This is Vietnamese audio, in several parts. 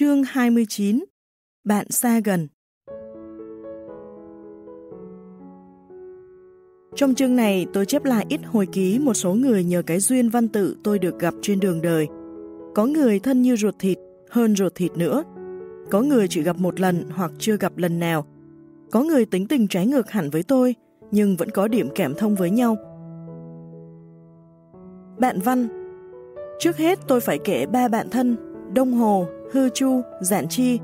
Chương 29 Bạn xa gần Trong chương này tôi chép lại ít hồi ký một số người nhờ cái duyên văn tự tôi được gặp trên đường đời. Có người thân như ruột thịt, hơn ruột thịt nữa. Có người chỉ gặp một lần hoặc chưa gặp lần nào. Có người tính tình trái ngược hẳn với tôi, nhưng vẫn có điểm cảm thông với nhau. Bạn Văn Trước hết tôi phải kể ba bạn thân, Đông Hồ, Hư Chu, Giản Chi.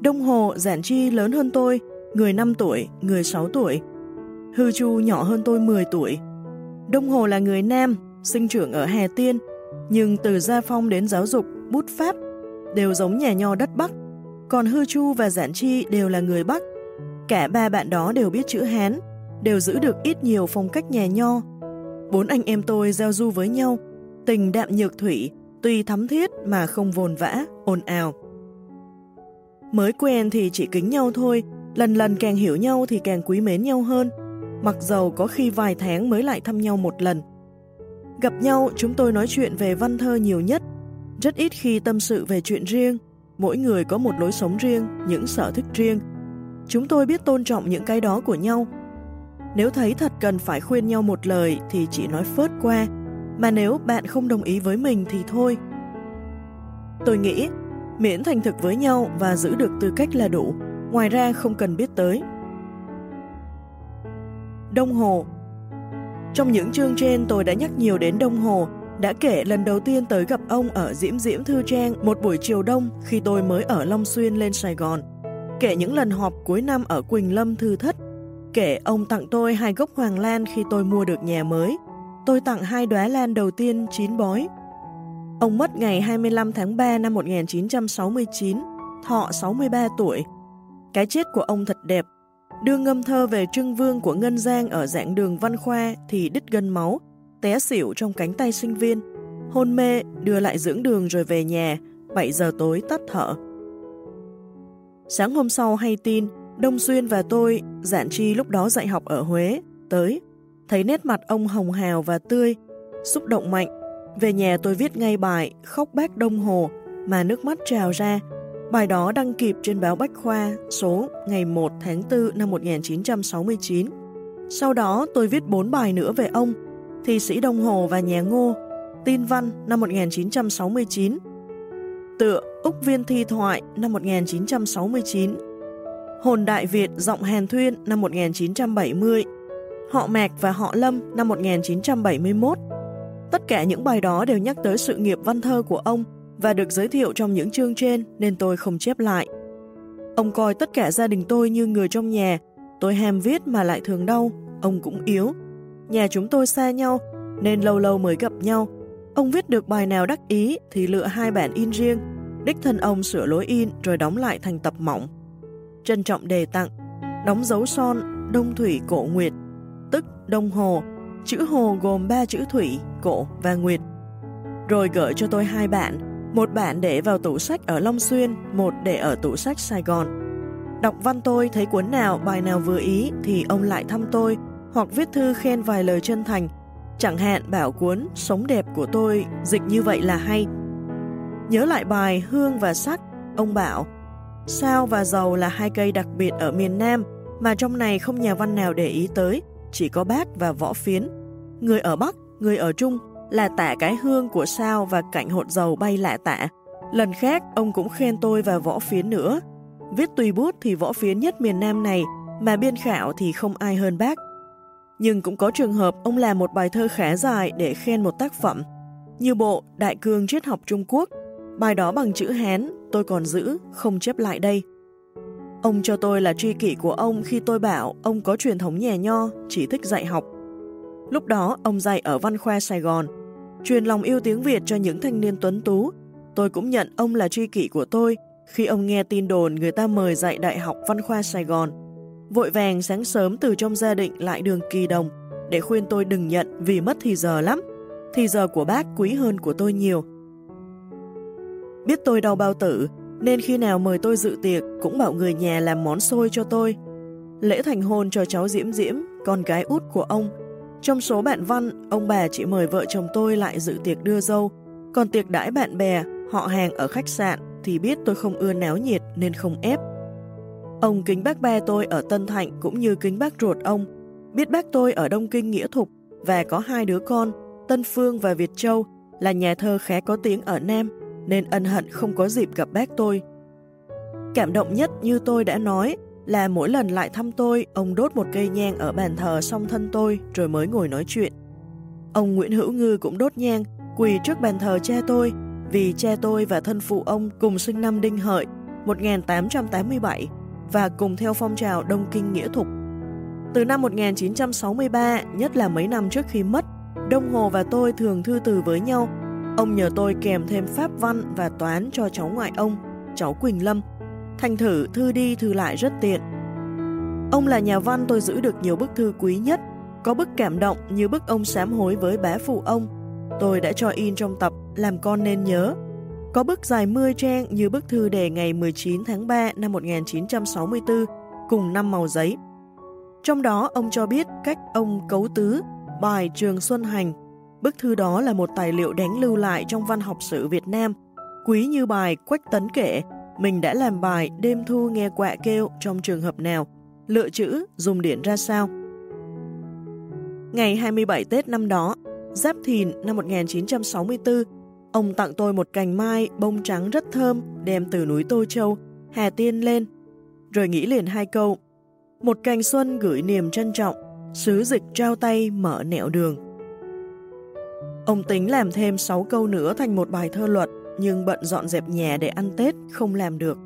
Đông Hồ, Giản Chi lớn hơn tôi, người 5 tuổi, người 6 tuổi. Hư Chu nhỏ hơn tôi 10 tuổi. Đông Hồ là người Nam, sinh trưởng ở Hà Tiên, nhưng từ gia phong đến giáo dục, bút pháp đều giống nhà nho đất Bắc. Còn Hư Chu và Giản Chi đều là người Bắc. Cả ba bạn đó đều biết chữ Hán, đều giữ được ít nhiều phong cách nhà nho. Bốn anh em tôi giao du với nhau, tình đạm nhược thủy, tuy thắm thiết mà không vồn vã, ồn ào. Mới quen thì chỉ kính nhau thôi, lần lần càng hiểu nhau thì càng quý mến nhau hơn, mặc dầu có khi vài tháng mới lại thăm nhau một lần. Gặp nhau, chúng tôi nói chuyện về văn thơ nhiều nhất, rất ít khi tâm sự về chuyện riêng, mỗi người có một lối sống riêng, những sở thích riêng. Chúng tôi biết tôn trọng những cái đó của nhau. Nếu thấy thật cần phải khuyên nhau một lời thì chỉ nói phớt qua, mà nếu bạn không đồng ý với mình thì thôi. Tôi nghĩ, miễn thành thực với nhau và giữ được tư cách là đủ, ngoài ra không cần biết tới. Đông Hồ Trong những chương trên tôi đã nhắc nhiều đến Đông Hồ, đã kể lần đầu tiên tới gặp ông ở Diễm Diễm Thư Trang một buổi chiều đông khi tôi mới ở Long Xuyên lên Sài Gòn. Kể những lần họp cuối năm ở Quỳnh Lâm Thư Thất. Kể ông tặng tôi hai gốc hoàng lan khi tôi mua được nhà mới. Tôi tặng hai đóa lan đầu tiên chín bói. Ông mất ngày 25 tháng 3 năm 1969, thọ 63 tuổi. Cái chết của ông thật đẹp, Đưa ngâm thơ về trưng vương của Ngân Giang ở dạng đường Văn Khoa thì đứt gân máu, té xỉu trong cánh tay sinh viên. Hôn mê, đưa lại dưỡng đường rồi về nhà, 7 giờ tối tắt thở. Sáng hôm sau hay tin, Đông Xuyên và tôi, Giản Chi lúc đó dạy học ở Huế, tới, thấy nét mặt ông hồng hào và tươi, xúc động mạnh. Về nhà tôi viết ngay bài Khóc bác Đông Hồ mà nước mắt trào ra, Bài đó đăng kịp trên báo Bách Khoa số ngày 1 tháng 4 năm 1969. Sau đó tôi viết 4 bài nữa về ông, Thi sĩ Đông Hồ và Nhà Ngô, Tin Văn năm 1969, Tựa Úc Viên Thi Thoại năm 1969, Hồn Đại Việt Giọng Hàn Thuyên năm 1970, Họ Mạc và Họ Lâm năm 1971. Tất cả những bài đó đều nhắc tới sự nghiệp văn thơ của ông và được giới thiệu trong những chương trên nên tôi không chép lại. Ông coi tất cả gia đình tôi như người trong nhà, tôi ham viết mà lại thường đau, ông cũng yếu. Nhà chúng tôi xa nhau nên lâu lâu mới gặp nhau. Ông viết được bài nào đắc ý thì lựa hai bản in riêng, đích thân ông sửa lối in rồi đóng lại thành tập mỏng. Trân trọng đề tặng, đóng dấu son Đông Thủy Cổ Nguyệt, tức Đông Hồ, chữ Hồ gồm ba chữ Thủy, Cổ và Nguyệt. Rồi gửi cho tôi hai bản, một bản để vào tủ sách ở Long Xuyên, một để ở tủ sách Sài Gòn. Đọc văn tôi thấy cuốn nào, bài nào vừa ý thì ông lại thăm tôi hoặc viết thư khen vài lời chân thành. Chẳng hạn bảo cuốn Sống đẹp của tôi dịch như vậy là hay. Nhớ lại bài Hương và Sắc, ông bảo Sao và dầu là hai cây đặc biệt ở miền Nam mà trong này không nhà văn nào để ý tới, chỉ có bác và võ phiến. Người ở Bắc, người ở chung là tả cái hương của sao và cảnh hột dầu bay lạ tả. Lần khác, ông cũng khen tôi và võ phiến nữa. Viết tùy bút thì võ phiến nhất miền Nam này, mà biên khảo thì không ai hơn bác. Nhưng cũng có trường hợp ông làm một bài thơ khá dài để khen một tác phẩm. Như bộ Đại cương triết học Trung Quốc, bài đó bằng chữ Hán, tôi còn giữ, không chép lại đây. Ông cho tôi là tri kỷ của ông khi tôi bảo ông có truyền thống nhà nho, chỉ thích dạy học. Lúc đó, ông dạy ở Văn Khoa Sài Gòn, truyền lòng yêu tiếng Việt cho những thanh niên tuấn tú. Tôi cũng nhận ông là tri kỷ của tôi khi ông nghe tin đồn người ta mời dạy Đại học Văn Khoa Sài Gòn. Vội vàng sáng sớm từ trong gia định lại đường kỳ đồng để khuyên tôi đừng nhận vì mất thì giờ lắm. Thì giờ của bác quý hơn của tôi nhiều. Biết tôi đau bao tử, nên khi nào mời tôi dự tiệc cũng bảo người nhà làm món xôi cho tôi. Lễ thành hôn cho cháu Diễm Diễm, con gái út của ông, trong số bạn văn, ông bà chỉ mời vợ chồng tôi lại dự tiệc đưa dâu, còn tiệc đãi bạn bè, họ hàng ở khách sạn thì biết tôi không ưa náo nhiệt nên không ép. Ông kính bác ba tôi ở Tân Thạnh cũng như kính bác ruột ông, biết bác tôi ở Đông Kinh Nghĩa Thục và có hai đứa con, Tân Phương và Việt Châu, là nhà thơ khá có tiếng ở Nam, nên ân hận không có dịp gặp bác tôi. Cảm động nhất như tôi đã nói là mỗi lần lại thăm tôi, ông đốt một cây nhang ở bàn thờ song thân tôi rồi mới ngồi nói chuyện. Ông Nguyễn Hữu Ngư cũng đốt nhang, quỳ trước bàn thờ cha tôi, vì cha tôi và thân phụ ông cùng sinh năm Đinh Hợi 1887 và cùng theo phong trào Đông Kinh Nghĩa Thục. Từ năm 1963, nhất là mấy năm trước khi mất, Đông Hồ và tôi thường thư từ với nhau. Ông nhờ tôi kèm thêm pháp văn và toán cho cháu ngoại ông, cháu Quỳnh Lâm. Thành thử thư đi thư lại rất tiện. Ông là nhà văn tôi giữ được nhiều bức thư quý nhất, có bức cảm động như bức ông sám hối với bé phụ ông. Tôi đã cho in trong tập Làm con nên nhớ. Có bức dài 10 trang như bức thư đề ngày 19 tháng 3 năm 1964 cùng năm màu giấy. Trong đó ông cho biết cách ông cấu tứ bài Trường Xuân Hành. Bức thư đó là một tài liệu đánh lưu lại trong văn học sử Việt Nam. Quý như bài Quách Tấn kể, mình đã làm bài đêm thu nghe quạ kêu trong trường hợp nào, lựa chữ, dùng điển ra sao. Ngày 27 Tết năm đó, Giáp Thìn năm 1964, ông tặng tôi một cành mai bông trắng rất thơm đem từ núi Tô Châu, Hà Tiên lên, rồi nghĩ liền hai câu. Một cành xuân gửi niềm trân trọng, sứ dịch trao tay mở nẻo đường. Ông tính làm thêm 6 câu nữa thành một bài thơ luật, nhưng bận dọn dẹp nhà để ăn Tết, không làm được.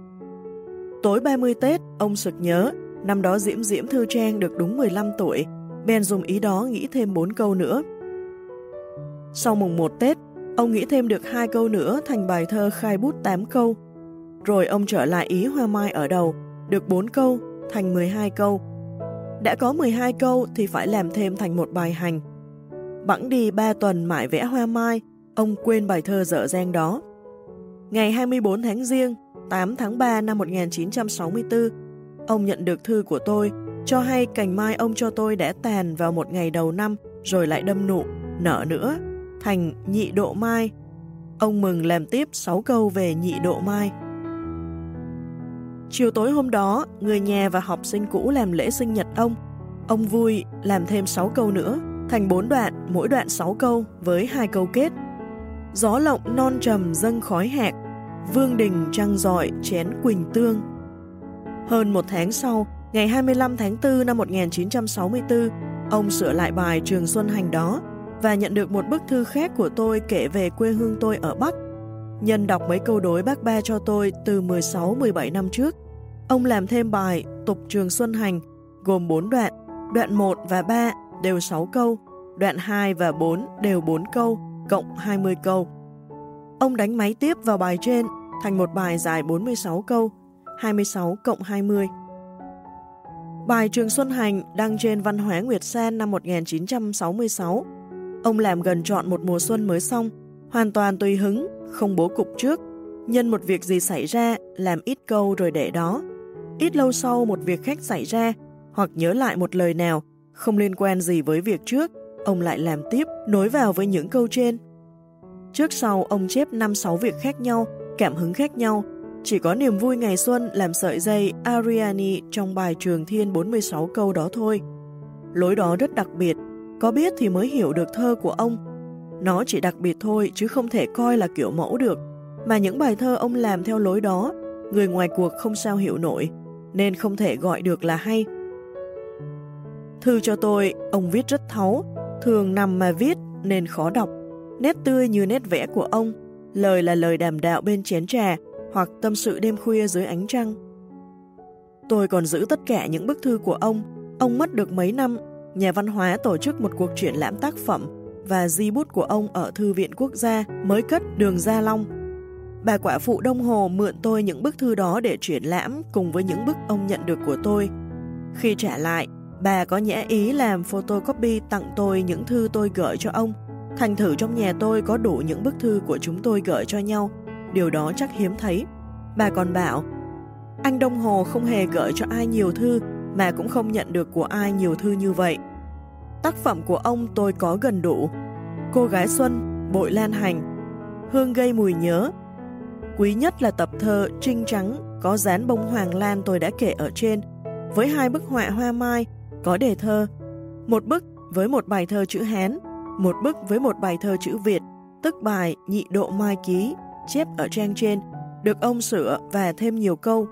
Tối 30 Tết, ông sực nhớ, năm đó Diễm Diễm Thư Trang được đúng 15 tuổi, bèn dùng ý đó nghĩ thêm 4 câu nữa. Sau mùng 1 Tết, ông nghĩ thêm được hai câu nữa thành bài thơ khai bút 8 câu. Rồi ông trở lại ý hoa mai ở đầu, được 4 câu, thành 12 câu. Đã có 12 câu thì phải làm thêm thành một bài hành. Bẵng đi 3 tuần mãi vẽ hoa mai, ông quên bài thơ dở dang đó. Ngày 24 tháng Giêng, 8 tháng 3 năm 1964, ông nhận được thư của tôi, cho hay cành mai ông cho tôi đã tàn vào một ngày đầu năm rồi lại đâm nụ, nở nữa, thành nhị độ mai. Ông mừng làm tiếp 6 câu về nhị độ mai. Chiều tối hôm đó, người nhà và học sinh cũ làm lễ sinh nhật ông. Ông vui làm thêm 6 câu nữa, thành 4 đoạn, mỗi đoạn 6 câu với hai câu kết. Gió lộng non trầm dâng khói hạt, vương đình trăng dọi chén quỳnh tương. Hơn một tháng sau, ngày 25 tháng 4 năm 1964, ông sửa lại bài Trường Xuân Hành đó và nhận được một bức thư khác của tôi kể về quê hương tôi ở Bắc. Nhân đọc mấy câu đối bác ba cho tôi từ 16-17 năm trước, ông làm thêm bài Tục Trường Xuân Hành gồm 4 đoạn, đoạn 1 và 3 đều 6 câu, đoạn 2 và 4 đều 4 câu, cộng 20 câu. Ông đánh máy tiếp vào bài trên thành một bài dài 46 câu, 26 cộng 20. Bài Trường Xuân Hành đăng trên Văn hóa Nguyệt sen năm 1966. Ông làm gần trọn một mùa xuân mới xong, hoàn toàn tùy hứng, không bố cục trước. Nhân một việc gì xảy ra, làm ít câu rồi để đó. Ít lâu sau một việc khác xảy ra, hoặc nhớ lại một lời nào, không liên quan gì với việc trước, ông lại làm tiếp, nối vào với những câu trên. Trước sau ông chép 5-6 việc khác nhau, cảm hứng khác nhau, chỉ có niềm vui ngày xuân làm sợi dây Ariani trong bài Trường Thiên 46 câu đó thôi. Lối đó rất đặc biệt, có biết thì mới hiểu được thơ của ông. Nó chỉ đặc biệt thôi chứ không thể coi là kiểu mẫu được, mà những bài thơ ông làm theo lối đó, người ngoài cuộc không sao hiểu nổi, nên không thể gọi được là hay. Thư cho tôi, ông viết rất thấu, thường nằm mà viết nên khó đọc, nét tươi như nét vẽ của ông, lời là lời đàm đạo bên chén trà, hoặc tâm sự đêm khuya dưới ánh trăng. Tôi còn giữ tất cả những bức thư của ông. Ông mất được mấy năm, nhà văn hóa tổ chức một cuộc triển lãm tác phẩm và di bút của ông ở Thư viện Quốc gia mới cất đường Gia Long. Bà quả phụ Đông Hồ mượn tôi những bức thư đó để triển lãm cùng với những bức ông nhận được của tôi. Khi trả lại, bà có nhã ý làm photocopy tặng tôi những thư tôi gửi cho ông. Thành thử trong nhà tôi có đủ những bức thư của chúng tôi gửi cho nhau điều đó chắc hiếm thấy. Bà còn bảo, anh Đông Hồ không hề gửi cho ai nhiều thư, mà cũng không nhận được của ai nhiều thư như vậy. Tác phẩm của ông tôi có gần đủ. Cô gái Xuân, Bội Lan Hành, Hương gây mùi nhớ, Quý nhất là tập thơ Trinh Trắng có dán bông hoàng lan tôi đã kể ở trên, với hai bức họa hoa mai có đề thơ, một bức với một bài thơ chữ Hán, một bức với một bài thơ chữ Việt, tức bài Nhị Độ Mai Ký, chép ở trang trên, được ông sửa và thêm nhiều câu.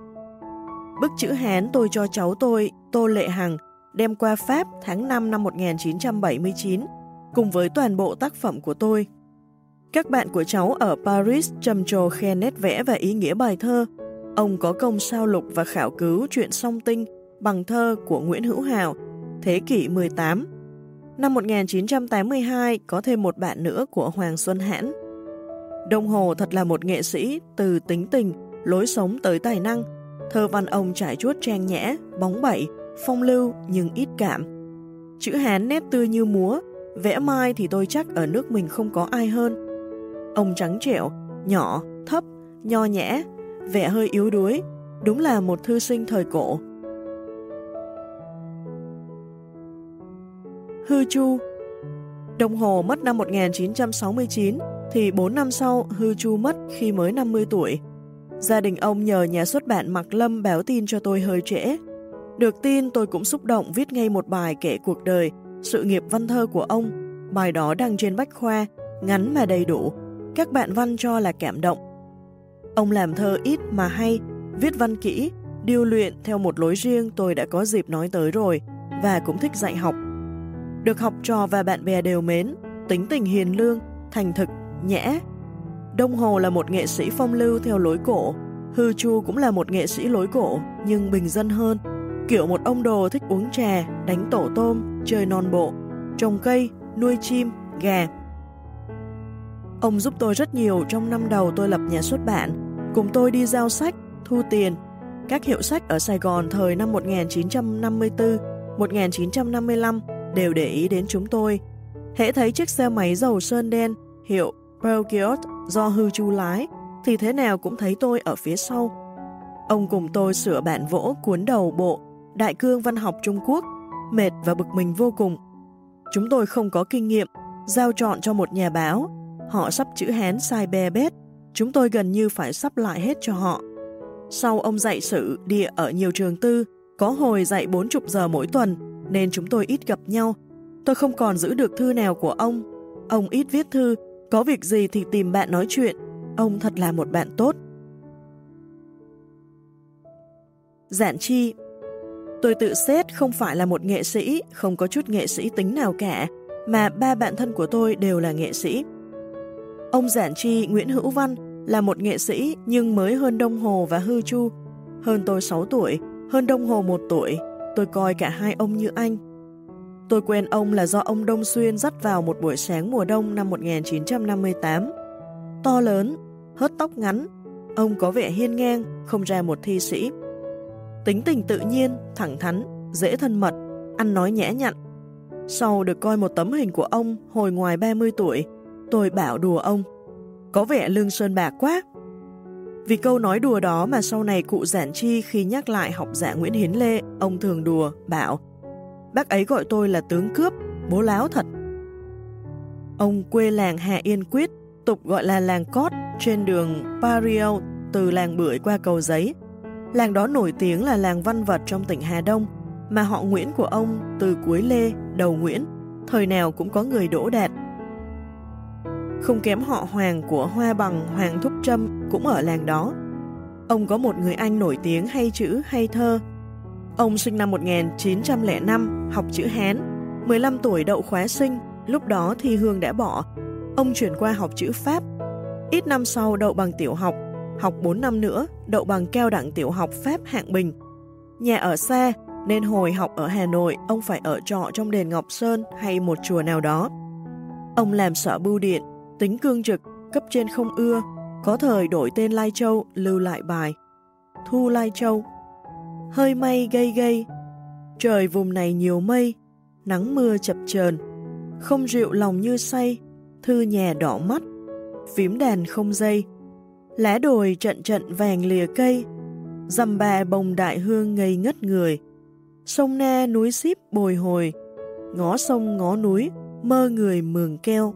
Bức chữ Hán tôi cho cháu tôi, Tô Lệ Hằng, đem qua Pháp tháng 5 năm 1979, cùng với toàn bộ tác phẩm của tôi. Các bạn của cháu ở Paris trầm trồ khen nét vẽ và ý nghĩa bài thơ. Ông có công sao lục và khảo cứu chuyện song tinh bằng thơ của Nguyễn Hữu Hào, thế kỷ 18. Năm 1982 có thêm một bạn nữa của Hoàng Xuân Hãn. Đông Hồ thật là một nghệ sĩ từ tính tình, lối sống tới tài năng. Thơ văn ông trải chuốt trang nhã, bóng bẩy, phong lưu nhưng ít cảm. Chữ Hán nét tươi như múa, vẽ mai thì tôi chắc ở nước mình không có ai hơn. Ông trắng trẻo, nhỏ, thấp, nho nhã, vẻ hơi yếu đuối, đúng là một thư sinh thời cổ. Hư Chu Đồng Hồ mất năm 1969, thì 4 năm sau Hư Chu mất khi mới 50 tuổi. Gia đình ông nhờ nhà xuất bản Mạc Lâm báo tin cho tôi hơi trễ. Được tin tôi cũng xúc động viết ngay một bài kể cuộc đời, sự nghiệp văn thơ của ông. Bài đó đăng trên Bách Khoa, ngắn mà đầy đủ. Các bạn văn cho là cảm động. Ông làm thơ ít mà hay, viết văn kỹ, điêu luyện theo một lối riêng tôi đã có dịp nói tới rồi, và cũng thích dạy học. Được học trò và bạn bè đều mến, tính tình hiền lương, thành thực, nhã. Đông Hồ là một nghệ sĩ phong lưu theo lối cổ, Hư Chu cũng là một nghệ sĩ lối cổ, nhưng bình dân hơn. Kiểu một ông đồ thích uống trà, đánh tổ tôm, chơi non bộ, trồng cây, nuôi chim, gà. Ông giúp tôi rất nhiều trong năm đầu tôi lập nhà xuất bản, cùng tôi đi giao sách, thu tiền. Các hiệu sách ở Sài Gòn thời năm 1954, 1955 đều để ý đến chúng tôi. Hễ thấy chiếc xe máy dầu sơn đen, hiệu Peugeot do hư chu lái, thì thế nào cũng thấy tôi ở phía sau. Ông cùng tôi sửa bản vỗ cuốn đầu bộ Đại cương văn học Trung Quốc, mệt và bực mình vô cùng. Chúng tôi không có kinh nghiệm, giao chọn cho một nhà báo. Họ sắp chữ Hán sai bè bét, chúng tôi gần như phải sắp lại hết cho họ. Sau ông dạy sử địa ở nhiều trường tư, có hồi dạy 40 giờ mỗi tuần, nên chúng tôi ít gặp nhau. Tôi không còn giữ được thư nào của ông. Ông ít viết thư, có việc gì thì tìm bạn nói chuyện. Ông thật là một bạn tốt. Giản chi Tôi tự xét không phải là một nghệ sĩ, không có chút nghệ sĩ tính nào cả, mà ba bạn thân của tôi đều là nghệ sĩ. Ông Giản Chi Nguyễn Hữu Văn là một nghệ sĩ nhưng mới hơn Đông Hồ và Hư Chu. Hơn tôi 6 tuổi, hơn Đông Hồ 1 tuổi, tôi coi cả hai ông như anh. Tôi quen ông là do ông Đông Xuyên dắt vào một buổi sáng mùa đông năm 1958. To lớn, hớt tóc ngắn, ông có vẻ hiên ngang, không ra một thi sĩ. Tính tình tự nhiên, thẳng thắn, dễ thân mật, ăn nói nhẽ nhặn. Sau được coi một tấm hình của ông hồi ngoài 30 tuổi, tôi bảo đùa ông. Có vẻ lương sơn bạc quá. Vì câu nói đùa đó mà sau này cụ giản chi khi nhắc lại học giả Nguyễn Hiến Lê, ông thường đùa, bảo Bác ấy gọi tôi là tướng cướp, bố láo thật. Ông quê làng Hà Yên Quyết, tục gọi là làng Cót, trên đường Pario từ làng Bưởi qua cầu giấy. Làng đó nổi tiếng là làng văn vật trong tỉnh Hà Đông, mà họ Nguyễn của ông từ cuối Lê, đầu Nguyễn, thời nào cũng có người đỗ đạt. Không kém họ Hoàng của Hoa Bằng Hoàng Thúc Trâm cũng ở làng đó. Ông có một người anh nổi tiếng hay chữ hay thơ. Ông sinh năm 1905, học chữ Hán, 15 tuổi đậu khóa sinh, lúc đó thi hương đã bỏ. Ông chuyển qua học chữ Pháp. Ít năm sau đậu bằng tiểu học, học 4 năm nữa, đậu bằng cao đẳng tiểu học Pháp hạng bình. Nhà ở xa, nên hồi học ở Hà Nội, ông phải ở trọ trong đền Ngọc Sơn hay một chùa nào đó. Ông làm sở bưu điện, tính cương trực, cấp trên không ưa, có thời đổi tên Lai Châu lưu lại bài. Thu Lai Châu. Hơi mây gây gây, trời vùng này nhiều mây, nắng mưa chập chờn. Không rượu lòng như say, thư nhà đỏ mắt, phím đàn không dây, lá đồi trận trận vàng lìa cây, dầm bà bồng đại hương ngây ngất người, sông na núi xíp bồi hồi, ngó sông ngó núi, mơ người mường keo.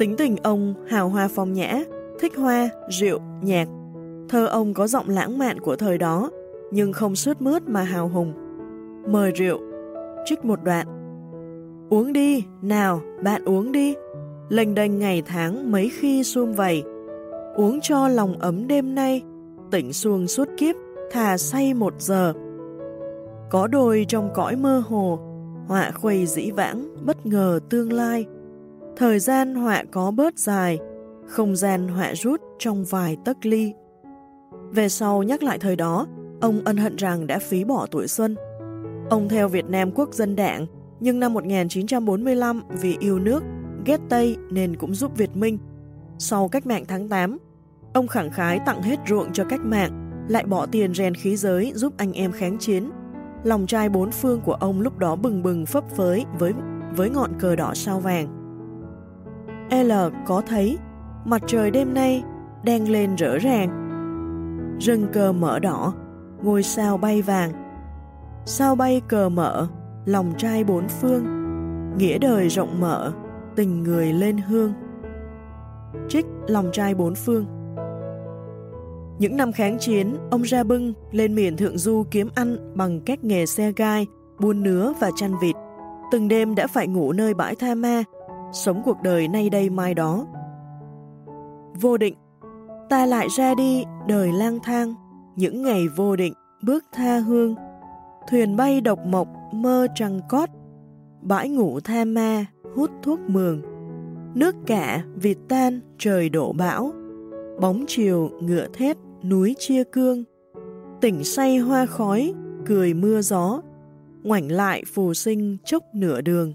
Tính tình ông hào hoa phong nhã, thích hoa, rượu, nhạc. Thơ ông có giọng lãng mạn của thời đó, nhưng không sướt mướt mà hào hùng. Mời rượu, trích một đoạn. Uống đi, nào, bạn uống đi. Lênh đênh ngày tháng mấy khi xuông vầy. Uống cho lòng ấm đêm nay, tỉnh xuông suốt kiếp, thà say một giờ. Có đôi trong cõi mơ hồ, họa khuây dĩ vãng, bất ngờ tương lai. Thời gian họa có bớt dài, không gian họa rút trong vài tấc ly. Về sau nhắc lại thời đó, ông ân hận rằng đã phí bỏ tuổi xuân. Ông theo Việt Nam quốc dân đảng, nhưng năm 1945 vì yêu nước, ghét Tây nên cũng giúp Việt Minh. Sau cách mạng tháng 8, ông khẳng khái tặng hết ruộng cho cách mạng, lại bỏ tiền rèn khí giới giúp anh em kháng chiến. Lòng trai bốn phương của ông lúc đó bừng bừng phấp phới với với ngọn cờ đỏ sao vàng. L có thấy mặt trời đêm nay đang lên rỡ ràng. Rừng cờ mở đỏ, ngôi sao bay vàng. Sao bay cờ mở, lòng trai bốn phương, nghĩa đời rộng mở, tình người lên hương. Trích lòng trai bốn phương Những năm kháng chiến, ông ra bưng lên miền Thượng Du kiếm ăn bằng các nghề xe gai, buôn nứa và chăn vịt. Từng đêm đã phải ngủ nơi bãi tha ma, sống cuộc đời nay đây mai đó. Vô định Ta lại ra đi, đời lang thang, những ngày vô định, bước tha hương. Thuyền bay độc mộc, mơ trăng cót, bãi ngủ tha ma, hút thuốc mường. Nước cả, vịt tan, trời đổ bão. Bóng chiều, ngựa thét, núi chia cương. Tỉnh say hoa khói, cười mưa gió. Ngoảnh lại phù sinh chốc nửa đường.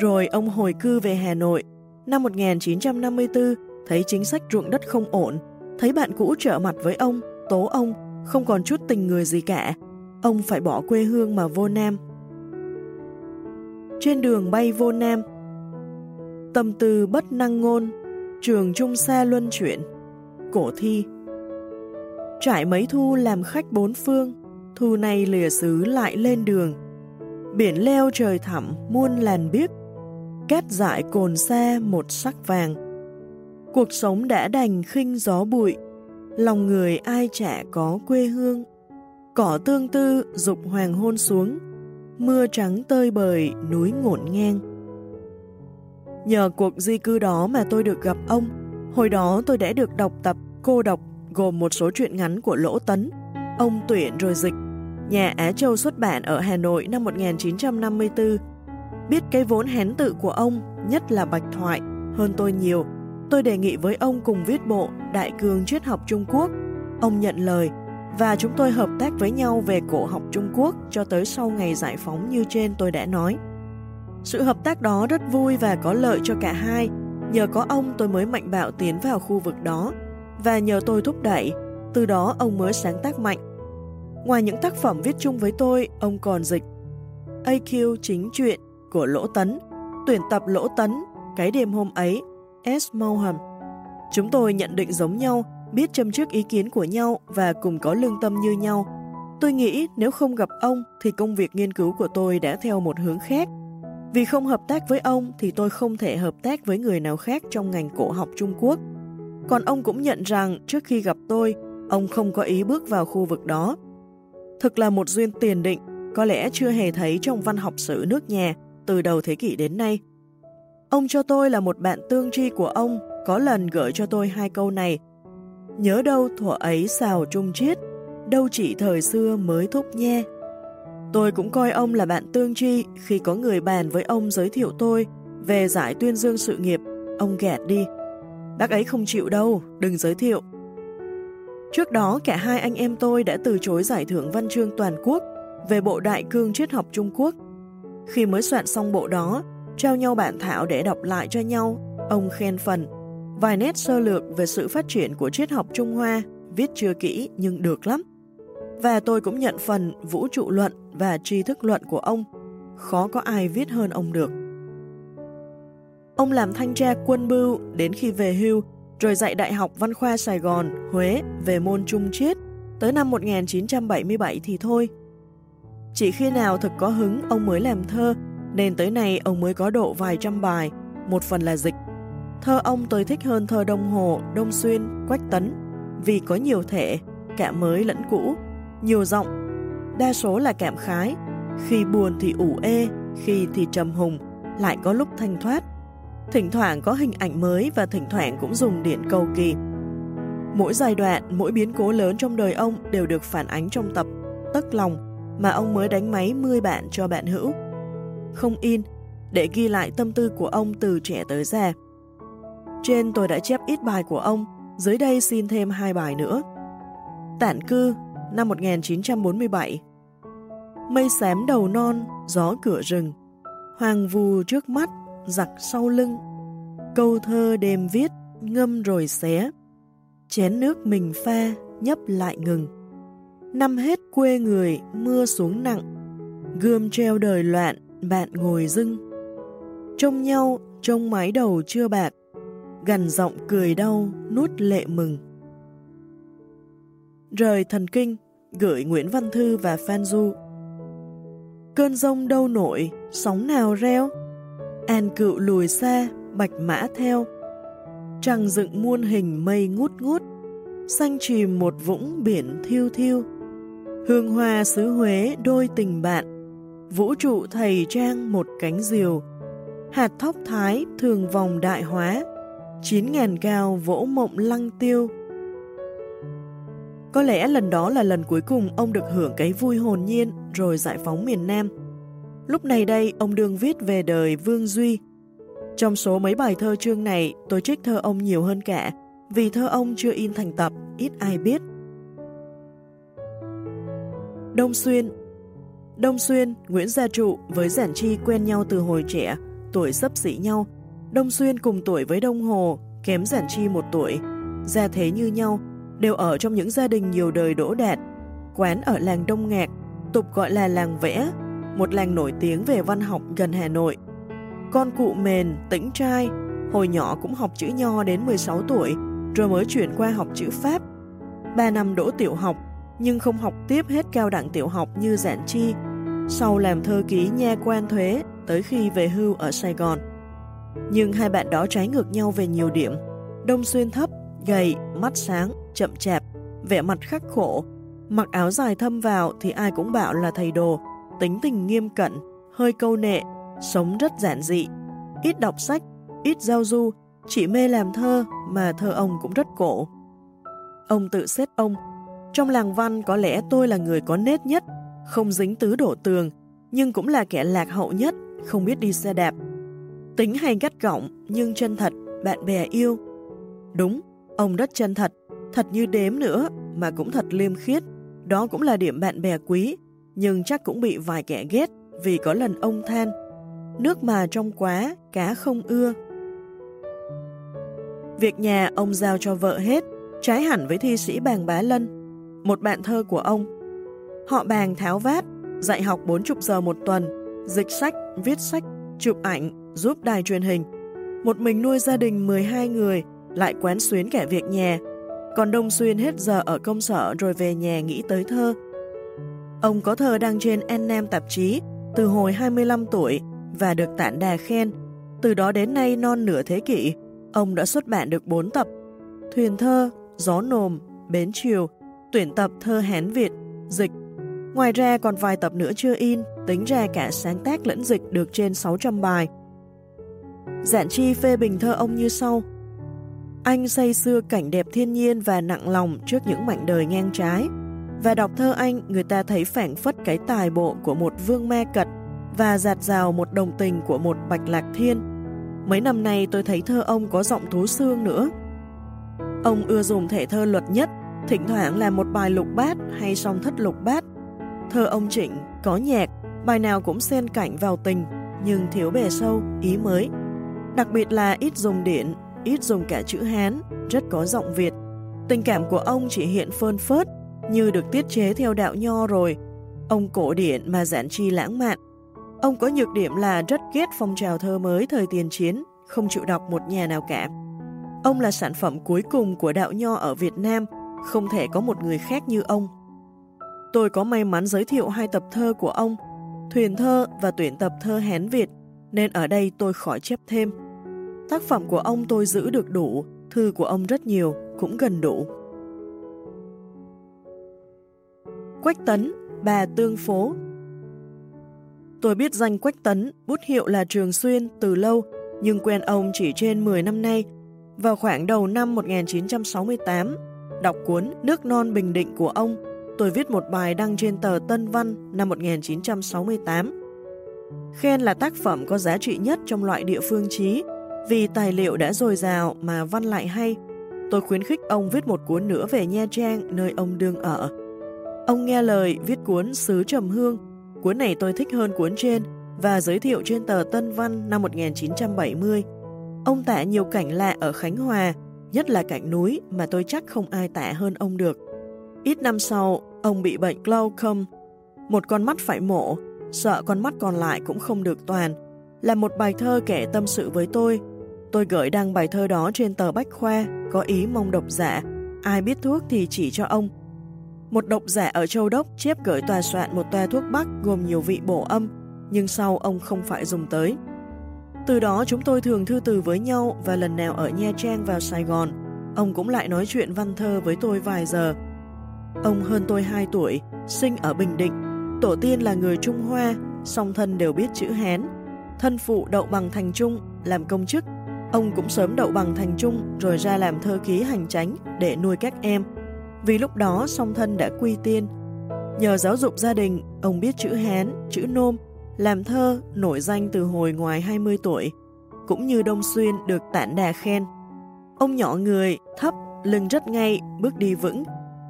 Rồi ông hồi cư về Hà Nội. Năm 1954, thấy chính sách ruộng đất không ổn, thấy bạn cũ trở mặt với ông, tố ông, không còn chút tình người gì cả, ông phải bỏ quê hương mà vô Nam. Trên đường bay vô Nam Tâm tư bất năng ngôn, trường trung xa luân chuyển, cổ thi. Trải mấy thu làm khách bốn phương, thu này lìa xứ lại lên đường. Biển leo trời thẳm muôn làn biếc, kết dại cồn xe một sắc vàng. Cuộc sống đã đành khinh gió bụi, lòng người ai trẻ có quê hương. Cỏ tương tư dục hoàng hôn xuống, mưa trắng tơi bời núi ngổn ngang. Nhờ cuộc di cư đó mà tôi được gặp ông, hồi đó tôi đã được đọc tập Cô độc gồm một số truyện ngắn của Lỗ Tấn, ông tuyển rồi dịch, nhà Á Châu xuất bản ở Hà Nội năm 1954. Biết cái vốn hén tự của ông, nhất là bạch thoại, hơn tôi nhiều, Tôi đề nghị với ông cùng viết bộ Đại cường triết học Trung Quốc. Ông nhận lời và chúng tôi hợp tác với nhau về cổ học Trung Quốc cho tới sau ngày giải phóng như trên tôi đã nói. Sự hợp tác đó rất vui và có lợi cho cả hai. Nhờ có ông tôi mới mạnh bạo tiến vào khu vực đó và nhờ tôi thúc đẩy, từ đó ông mới sáng tác mạnh. Ngoài những tác phẩm viết chung với tôi, ông còn dịch AQ chính truyện của Lỗ Tấn, tuyển tập Lỗ Tấn, cái đêm hôm ấy S. Moham. Chúng tôi nhận định giống nhau, biết châm trước ý kiến của nhau và cùng có lương tâm như nhau. Tôi nghĩ nếu không gặp ông thì công việc nghiên cứu của tôi đã theo một hướng khác. Vì không hợp tác với ông thì tôi không thể hợp tác với người nào khác trong ngành cổ học Trung Quốc. Còn ông cũng nhận rằng trước khi gặp tôi, ông không có ý bước vào khu vực đó. Thực là một duyên tiền định, có lẽ chưa hề thấy trong văn học sử nước nhà từ đầu thế kỷ đến nay. Ông cho tôi là một bạn tương tri của ông, có lần gửi cho tôi hai câu này. Nhớ đâu thuở ấy xào trung chiết, đâu chỉ thời xưa mới thúc nhe. Tôi cũng coi ông là bạn tương tri khi có người bàn với ông giới thiệu tôi về giải tuyên dương sự nghiệp, ông gạt đi. Bác ấy không chịu đâu, đừng giới thiệu. Trước đó cả hai anh em tôi đã từ chối giải thưởng văn chương toàn quốc về bộ đại cương triết học Trung Quốc. Khi mới soạn xong bộ đó, trao nhau bản thảo để đọc lại cho nhau, ông khen phần. Vài nét sơ lược về sự phát triển của triết học Trung Hoa, viết chưa kỹ nhưng được lắm. Và tôi cũng nhận phần vũ trụ luận và tri thức luận của ông. Khó có ai viết hơn ông được. Ông làm thanh tra quân bưu đến khi về hưu, rồi dạy Đại học Văn khoa Sài Gòn, Huế về môn Trung Triết. Tới năm 1977 thì thôi. Chỉ khi nào thực có hứng ông mới làm thơ nên tới nay ông mới có độ vài trăm bài, một phần là dịch. Thơ ông tôi thích hơn thơ Đông Hồ, Đông Xuyên, Quách Tấn vì có nhiều thể, cả mới lẫn cũ, nhiều giọng, đa số là cảm khái, khi buồn thì ủ ê, khi thì trầm hùng, lại có lúc thanh thoát. Thỉnh thoảng có hình ảnh mới và thỉnh thoảng cũng dùng điện cầu kỳ. Mỗi giai đoạn, mỗi biến cố lớn trong đời ông đều được phản ánh trong tập Tất Lòng mà ông mới đánh máy 10 bạn cho bạn hữu. Không in, để ghi lại tâm tư của ông từ trẻ tới già. Trên tôi đã chép ít bài của ông, dưới đây xin thêm hai bài nữa. Tản cư, năm 1947 Mây xém đầu non, gió cửa rừng, hoàng vù trước mắt, giặc sau lưng. Câu thơ đêm viết, ngâm rồi xé. Chén nước mình pha, nhấp lại ngừng. Năm hết quê người, mưa xuống nặng. Gươm treo đời loạn, bạn ngồi dưng. Trông nhau, trông mái đầu chưa bạc. Gần giọng cười đau, nuốt lệ mừng. Rời thần kinh, gửi Nguyễn Văn Thư và Phan Du. Cơn rông đâu nổi, sóng nào reo, an cựu lùi xa, bạch mã theo. Trăng dựng muôn hình mây ngút ngút, xanh chìm một vũng biển thiêu thiêu. Hương hoa xứ Huế đôi tình bạn, vũ trụ thầy trang một cánh diều. Hạt thóc thái thường vòng đại hóa, chín ngàn cao vỗ mộng lăng tiêu. Có lẽ lần đó là lần cuối cùng ông được hưởng cái vui hồn nhiên rồi giải phóng miền Nam. Lúc này đây, ông đương viết về đời Vương Duy. Trong số mấy bài thơ chương này, tôi trích thơ ông nhiều hơn cả, vì thơ ông chưa in thành tập, ít ai biết. Đông Xuyên Đông Xuyên, Nguyễn Gia Trụ với Giản Chi quen nhau từ hồi trẻ, tuổi sấp xỉ nhau. Đông Xuyên cùng tuổi với Đông Hồ, kém Giản Chi một tuổi, gia thế như nhau, đều ở trong những gia đình nhiều đời đỗ đạt. Quán ở làng Đông Ngạc, tục gọi là làng vẽ, một làng nổi tiếng về văn học gần Hà Nội. Con cụ mền, tĩnh trai, hồi nhỏ cũng học chữ nho đến 16 tuổi, rồi mới chuyển qua học chữ Pháp. Ba năm đỗ tiểu học, nhưng không học tiếp hết cao đẳng tiểu học như Giản Chi, sau làm thơ ký nha quan thuế tới khi về hưu ở Sài Gòn. Nhưng hai bạn đó trái ngược nhau về nhiều điểm. Đông Xuyên thấp, gầy, mắt sáng, chậm chạp, vẻ mặt khắc khổ. Mặc áo dài thâm vào thì ai cũng bảo là thầy đồ, tính tình nghiêm cẩn, hơi câu nệ, sống rất giản dị, ít đọc sách, ít giao du, chỉ mê làm thơ mà thơ ông cũng rất cổ. Ông tự xét ông, trong làng văn có lẽ tôi là người có nết nhất, không dính tứ đổ tường, nhưng cũng là kẻ lạc hậu nhất, không biết đi xe đạp. Tính hay gắt gỏng, nhưng chân thật, bạn bè yêu. Đúng, ông rất chân thật, thật như đếm nữa, mà cũng thật liêm khiết. Đó cũng là điểm bạn bè quý, nhưng chắc cũng bị vài kẻ ghét vì có lần ông than. Nước mà trong quá, cá không ưa. Việc nhà ông giao cho vợ hết, trái hẳn với thi sĩ Bàng Bá Lân, một bạn thơ của ông. Họ bàng tháo vát, dạy học 40 giờ một tuần, dịch sách, viết sách, chụp ảnh, giúp đài truyền hình. Một mình nuôi gia đình 12 người, lại quán xuyến kẻ việc nhà. Còn Đông Xuyên hết giờ ở công sở rồi về nhà nghĩ tới thơ. Ông có thơ đăng trên Nam tạp chí từ hồi 25 tuổi và được tản đà khen. Từ đó đến nay non nửa thế kỷ, ông đã xuất bản được 4 tập. Thuyền thơ, Gió nồm, Bến chiều, tuyển tập thơ Hán Việt, dịch. Ngoài ra còn vài tập nữa chưa in, tính ra cả sáng tác lẫn dịch được trên 600 bài. Giản chi phê bình thơ ông như sau. Anh say xưa cảnh đẹp thiên nhiên và nặng lòng trước những mảnh đời ngang trái. Và đọc thơ anh, người ta thấy phản phất cái tài bộ của một vương ma cật và giạt rào một đồng tình của một bạch lạc thiên. Mấy năm nay tôi thấy thơ ông có giọng thú xương nữa. Ông ưa dùng thể thơ luật nhất, thỉnh thoảng là một bài lục bát hay song thất lục bát. Thơ ông Trịnh có nhạc, bài nào cũng xen cảnh vào tình, nhưng thiếu bề sâu, ý mới. Đặc biệt là ít dùng điện, ít dùng cả chữ Hán, rất có giọng Việt. Tình cảm của ông chỉ hiện phơn phớt, như được tiết chế theo đạo nho rồi. Ông cổ điển mà giản chi lãng mạn. Ông có nhược điểm là rất ghét phong trào thơ mới thời tiền chiến, không chịu đọc một nhà nào cả. Ông là sản phẩm cuối cùng của đạo nho ở Việt Nam, không thể có một người khác như ông. Tôi có may mắn giới thiệu hai tập thơ của ông, Thuyền thơ và tuyển tập thơ Hán Việt, nên ở đây tôi khỏi chép thêm. Tác phẩm của ông tôi giữ được đủ, thư của ông rất nhiều, cũng gần đủ. Quách Tấn, bà Tương Phố Tôi biết danh Quách Tấn, bút hiệu là Trường Xuyên từ lâu, nhưng quen ông chỉ trên 10 năm nay. Vào khoảng đầu năm 1968, đọc cuốn Nước non Bình Định của ông, tôi viết một bài đăng trên tờ Tân Văn năm 1968. Khen là tác phẩm có giá trị nhất trong loại địa phương trí, vì tài liệu đã dồi dào mà văn lại hay. Tôi khuyến khích ông viết một cuốn nữa về Nha Trang, nơi ông đương ở. Ông nghe lời viết cuốn Sứ Trầm Hương. Cuốn này tôi thích hơn cuốn trên và giới thiệu trên tờ Tân Văn năm 1970. Ông tả nhiều cảnh lạ ở Khánh Hòa, nhất là cạnh núi mà tôi chắc không ai tệ hơn ông được. Ít năm sau, ông bị bệnh glaucom, một con mắt phải mổ, sợ con mắt còn lại cũng không được toàn. Là một bài thơ kể tâm sự với tôi. Tôi gửi đăng bài thơ đó trên tờ Bách Khoa, có ý mong độc giả. Ai biết thuốc thì chỉ cho ông. Một độc giả ở Châu Đốc chép gửi tòa soạn một toa thuốc bắc gồm nhiều vị bổ âm, nhưng sau ông không phải dùng tới. Từ đó chúng tôi thường thư từ với nhau và lần nào ở Nha Trang vào Sài Gòn, ông cũng lại nói chuyện văn thơ với tôi vài giờ. Ông hơn tôi 2 tuổi, sinh ở Bình Định, tổ tiên là người Trung Hoa, song thân đều biết chữ Hán. Thân phụ đậu bằng thành Trung, làm công chức. Ông cũng sớm đậu bằng thành Trung rồi ra làm thơ ký hành tránh để nuôi các em. Vì lúc đó song thân đã quy tiên. Nhờ giáo dục gia đình, ông biết chữ Hán, chữ Nôm, làm thơ nổi danh từ hồi ngoài 20 tuổi, cũng như Đông Xuyên được tản đà khen. Ông nhỏ người, thấp, lưng rất ngay, bước đi vững,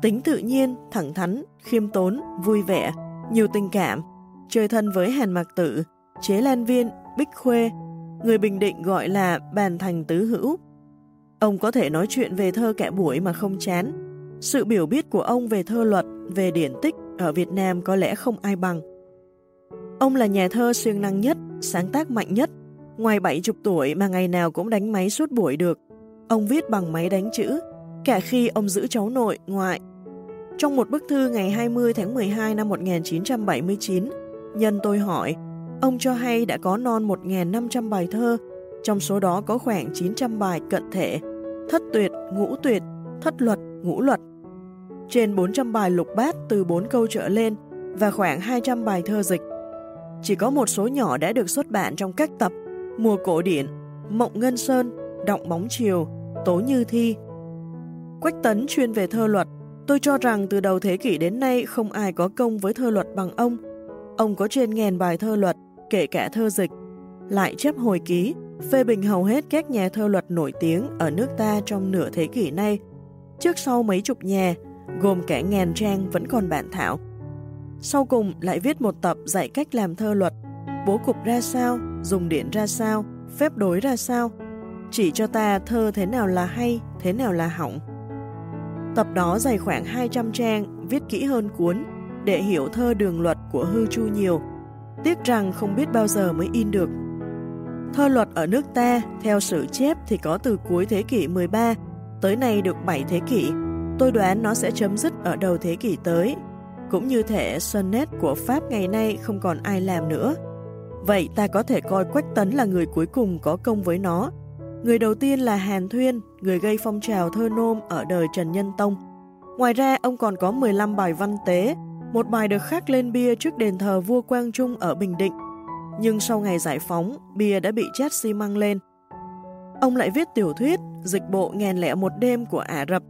tính tự nhiên, thẳng thắn, khiêm tốn, vui vẻ, nhiều tình cảm, chơi thân với Hàn Mạc Tử, Chế Lan Viên, Bích Khuê, người Bình Định gọi là bàn thành tứ hữu. Ông có thể nói chuyện về thơ cả buổi mà không chán. Sự biểu biết của ông về thơ luật, về điển tích ở Việt Nam có lẽ không ai bằng. Ông là nhà thơ siêng năng nhất, sáng tác mạnh nhất. Ngoài 70 tuổi mà ngày nào cũng đánh máy suốt buổi được. Ông viết bằng máy đánh chữ, cả khi ông giữ cháu nội, ngoại. Trong một bức thư ngày 20 tháng 12 năm 1979, nhân tôi hỏi, ông cho hay đã có non 1.500 bài thơ, trong số đó có khoảng 900 bài cận thể, thất tuyệt, ngũ tuyệt, thất luật, ngũ luật. Trên 400 bài lục bát từ 4 câu trở lên và khoảng 200 bài thơ dịch. Chỉ có một số nhỏ đã được xuất bản trong các tập Mùa Cổ Điển, Mộng Ngân Sơn, Động Bóng Chiều, Tố Như Thi. Quách Tấn chuyên về thơ luật. Tôi cho rằng từ đầu thế kỷ đến nay không ai có công với thơ luật bằng ông. Ông có trên ngàn bài thơ luật, kể cả thơ dịch, lại chép hồi ký, phê bình hầu hết các nhà thơ luật nổi tiếng ở nước ta trong nửa thế kỷ nay. Trước sau mấy chục nhà, gồm cả ngàn trang vẫn còn bản thảo. Sau cùng lại viết một tập dạy cách làm thơ luật, bố cục ra sao, dùng điện ra sao, phép đối ra sao, chỉ cho ta thơ thế nào là hay, thế nào là hỏng. Tập đó dày khoảng 200 trang, viết kỹ hơn cuốn, để hiểu thơ đường luật của Hư Chu nhiều. Tiếc rằng không biết bao giờ mới in được. Thơ luật ở nước ta, theo sử chép thì có từ cuối thế kỷ 13, tới nay được 7 thế kỷ. Tôi đoán nó sẽ chấm dứt ở đầu thế kỷ tới, cũng như thể sonnet của Pháp ngày nay không còn ai làm nữa. Vậy ta có thể coi Quách Tấn là người cuối cùng có công với nó. Người đầu tiên là Hàn Thuyên, người gây phong trào thơ nôm ở đời Trần Nhân Tông. Ngoài ra, ông còn có 15 bài văn tế, một bài được khắc lên bia trước đền thờ vua Quang Trung ở Bình Định. Nhưng sau ngày giải phóng, bia đã bị chát xi măng lên. Ông lại viết tiểu thuyết, dịch bộ ngàn lẻ một đêm của Ả Rập,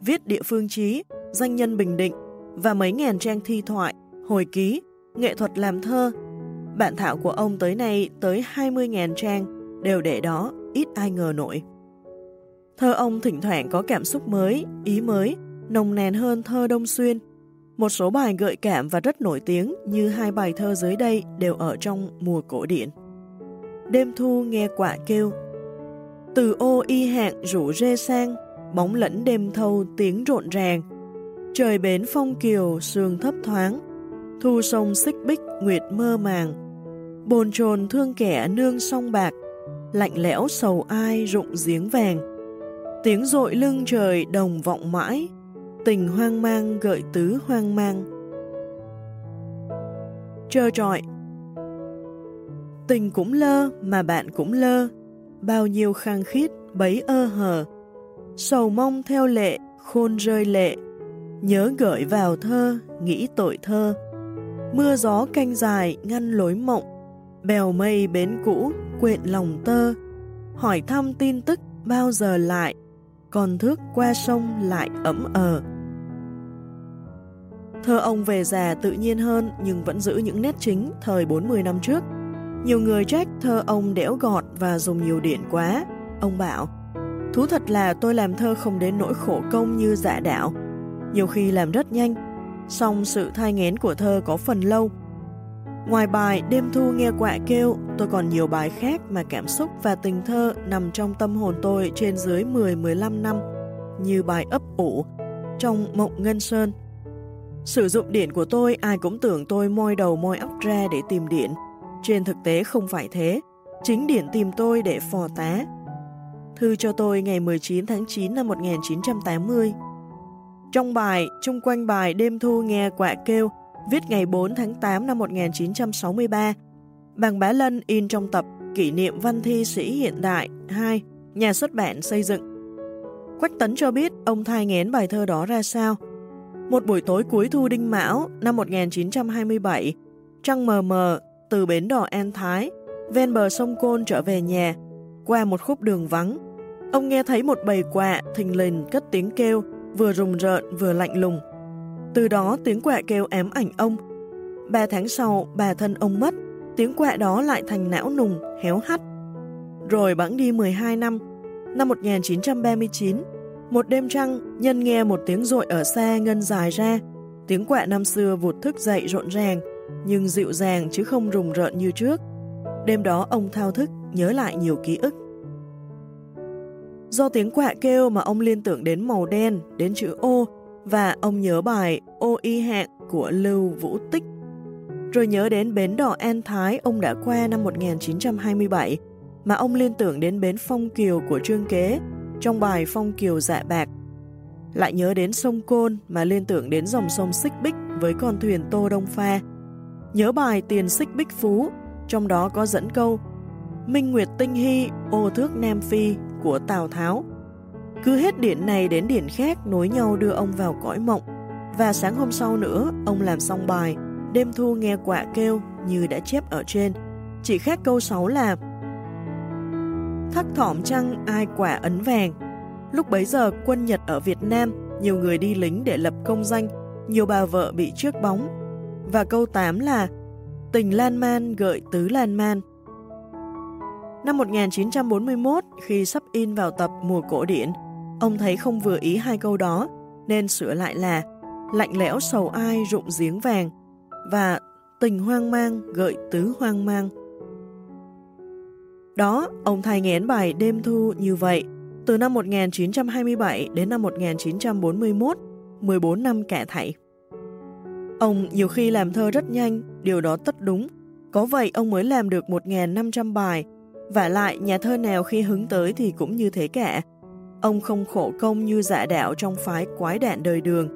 viết địa phương trí, danh nhân Bình Định, và mấy ngàn trang thi thoại, hồi ký, nghệ thuật làm thơ. Bản thảo của ông tới nay tới 20.000 trang, đều để đó, ít ai ngờ nổi. Thơ ông thỉnh thoảng có cảm xúc mới, ý mới, nồng nàn hơn thơ Đông Xuyên. Một số bài gợi cảm và rất nổi tiếng như hai bài thơ dưới đây đều ở trong mùa cổ điển. Đêm thu nghe quả kêu Từ ô y hạng rủ rê sang, bóng lẫn đêm thâu tiếng rộn ràng, Trời bến phong kiều, sương thấp thoáng, thu sông xích bích, nguyệt mơ màng. Bồn chồn thương kẻ nương sông bạc, lạnh lẽo sầu ai rụng giếng vàng. Tiếng rội lưng trời đồng vọng mãi, tình hoang mang gợi tứ hoang mang. Trơ trọi Tình cũng lơ mà bạn cũng lơ, bao nhiêu khang khít, bấy ơ hờ. Sầu mong theo lệ, khôn rơi lệ, nhớ gửi vào thơ, nghĩ tội thơ. Mưa gió canh dài, ngăn lối mộng, bèo mây bến cũ, quện lòng tơ. Hỏi thăm tin tức bao giờ lại, còn thước qua sông lại ấm ờ. Thơ ông về già tự nhiên hơn nhưng vẫn giữ những nét chính thời 40 năm trước. Nhiều người trách thơ ông đẽo gọt và dùng nhiều điện quá. Ông bảo, thú thật là tôi làm thơ không đến nỗi khổ công như dạ đạo. Nhiều khi làm rất nhanh, song sự thai ngén của thơ có phần lâu. Ngoài bài Đêm thu nghe quạ kêu, tôi còn nhiều bài khác mà cảm xúc và tình thơ nằm trong tâm hồn tôi trên dưới 10-15 năm, như bài ấp ủ trong Mộng Ngân Sơn Sử dụng điện của tôi ai cũng tưởng tôi môi đầu môi óc ra để tìm điện. Trên thực tế không phải thế, chính điện tìm tôi để phò tá. Thư cho tôi ngày 19 tháng 9 năm 1980. Trong bài, chung quanh bài Đêm Thu Nghe Quạ Kêu, viết ngày 4 tháng 8 năm 1963, bằng bá lân in trong tập Kỷ niệm văn thi sĩ hiện đại 2, nhà xuất bản xây dựng. Quách Tấn cho biết ông thai ngén bài thơ đó ra sao, một buổi tối cuối thu đinh mão năm 1927, trăng mờ mờ từ bến đò An Thái, ven bờ sông Côn trở về nhà, qua một khúc đường vắng. Ông nghe thấy một bầy quạ thình lình cất tiếng kêu, vừa rùng rợn vừa lạnh lùng. Từ đó tiếng quạ kêu ém ảnh ông. Ba tháng sau, bà thân ông mất, tiếng quạ đó lại thành não nùng, héo hắt. Rồi bẵng đi 12 năm, năm 1939, một đêm trăng, nhân nghe một tiếng rội ở xa ngân dài ra. Tiếng quạ năm xưa vụt thức dậy rộn ràng, nhưng dịu dàng chứ không rùng rợn như trước. Đêm đó ông thao thức, nhớ lại nhiều ký ức. Do tiếng quạ kêu mà ông liên tưởng đến màu đen, đến chữ ô, và ông nhớ bài ô y hạng của Lưu Vũ Tích. Rồi nhớ đến bến đỏ An Thái ông đã qua năm 1927, mà ông liên tưởng đến bến Phong Kiều của Trương Kế, trong bài Phong Kiều Dạ Bạc. Lại nhớ đến sông Côn mà liên tưởng đến dòng sông Xích Bích với con thuyền Tô Đông Pha. Nhớ bài Tiền Xích Bích Phú, trong đó có dẫn câu Minh Nguyệt Tinh Hy, ô thước Nam Phi của Tào Tháo. Cứ hết điện này đến điện khác nối nhau đưa ông vào cõi mộng. Và sáng hôm sau nữa, ông làm xong bài, đêm thu nghe quạ kêu như đã chép ở trên. Chỉ khác câu 6 là Thắc thỏm chăng ai quả ấn vàng. Lúc bấy giờ quân Nhật ở Việt Nam, nhiều người đi lính để lập công danh, nhiều bà vợ bị trước bóng. Và câu 8 là Tình lan man gợi tứ lan man. Năm 1941, khi sắp in vào tập Mùa Cổ Điển, ông thấy không vừa ý hai câu đó, nên sửa lại là Lạnh lẽo sầu ai rụng giếng vàng và Tình hoang mang gợi tứ hoang mang. Đó, ông thay nghén bài Đêm Thu như vậy, từ năm 1927 đến năm 1941, 14 năm cả thảy. Ông nhiều khi làm thơ rất nhanh, điều đó tất đúng. Có vậy ông mới làm được 1.500 bài, và lại nhà thơ nào khi hứng tới thì cũng như thế cả. Ông không khổ công như giả đạo trong phái quái đạn đời đường.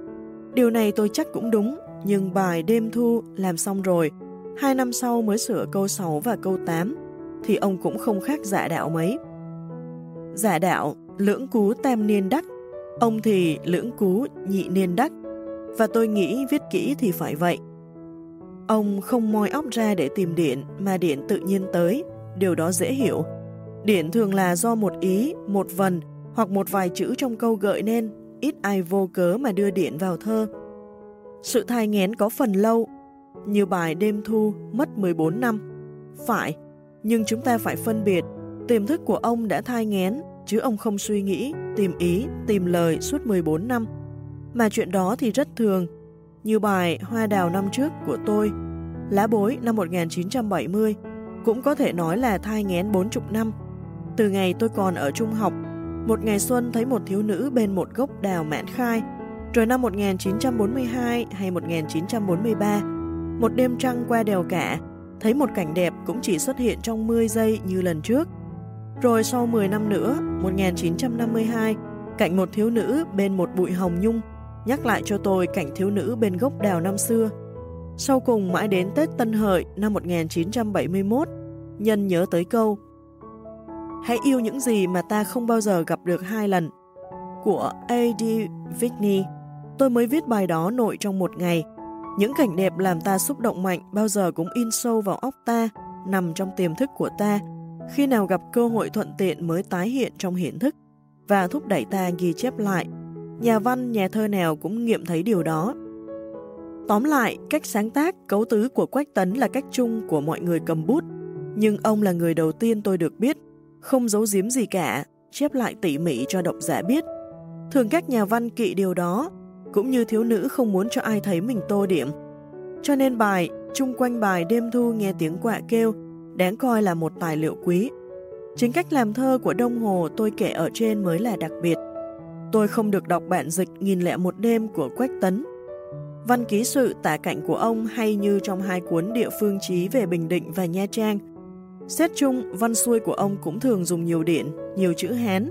Điều này tôi chắc cũng đúng, nhưng bài Đêm Thu làm xong rồi, hai năm sau mới sửa câu 6 và câu 8, thì ông cũng không khác giả đạo mấy. Giả đạo, lưỡng cú tam niên đắc, ông thì lưỡng cú nhị niên đắc, và tôi nghĩ viết kỹ thì phải vậy. Ông không moi óc ra để tìm điện, mà điện tự nhiên tới, điều đó dễ hiểu. Điện thường là do một ý, một vần hoặc một vài chữ trong câu gợi nên, ít ai vô cớ mà đưa điện vào thơ. Sự thai nghén có phần lâu, như bài Đêm Thu mất 14 năm. Phải, nhưng chúng ta phải phân biệt, tiềm thức của ông đã thai ngén, chứ ông không suy nghĩ, tìm ý, tìm lời suốt 14 năm. Mà chuyện đó thì rất thường, như bài Hoa đào năm trước của tôi, Lá bối năm 1970, cũng có thể nói là thai ngén 40 năm. Từ ngày tôi còn ở trung học, một ngày xuân thấy một thiếu nữ bên một gốc đào mãn khai, rồi năm 1942 hay 1943, một đêm trăng qua đèo cả, thấy một cảnh đẹp cũng chỉ xuất hiện trong 10 giây như lần trước. Rồi sau 10 năm nữa, 1952, cạnh một thiếu nữ bên một bụi hồng nhung, nhắc lại cho tôi cảnh thiếu nữ bên gốc đào năm xưa. Sau cùng mãi đến Tết Tân Hợi năm 1971, nhân nhớ tới câu hãy yêu những gì mà ta không bao giờ gặp được hai lần. Của A.D. Whitney, tôi mới viết bài đó nội trong một ngày. Những cảnh đẹp làm ta xúc động mạnh bao giờ cũng in sâu vào óc ta, nằm trong tiềm thức của ta, khi nào gặp cơ hội thuận tiện mới tái hiện trong hiện thức và thúc đẩy ta ghi chép lại. Nhà văn, nhà thơ nào cũng nghiệm thấy điều đó. Tóm lại, cách sáng tác, cấu tứ của Quách Tấn là cách chung của mọi người cầm bút, nhưng ông là người đầu tiên tôi được biết, không giấu giếm gì cả, chép lại tỉ mỉ cho độc giả biết. Thường các nhà văn kỵ điều đó, cũng như thiếu nữ không muốn cho ai thấy mình tô điểm. Cho nên bài, chung quanh bài đêm thu nghe tiếng quạ kêu, đáng coi là một tài liệu quý. Chính cách làm thơ của Đông Hồ tôi kể ở trên mới là đặc biệt. Tôi không được đọc bản dịch nghìn lẻ một đêm của Quách Tấn. Văn ký sự tả cảnh của ông hay như trong hai cuốn địa phương chí về Bình Định và Nha Trang. Xét chung, văn xuôi của ông cũng thường dùng nhiều điện, nhiều chữ Hán,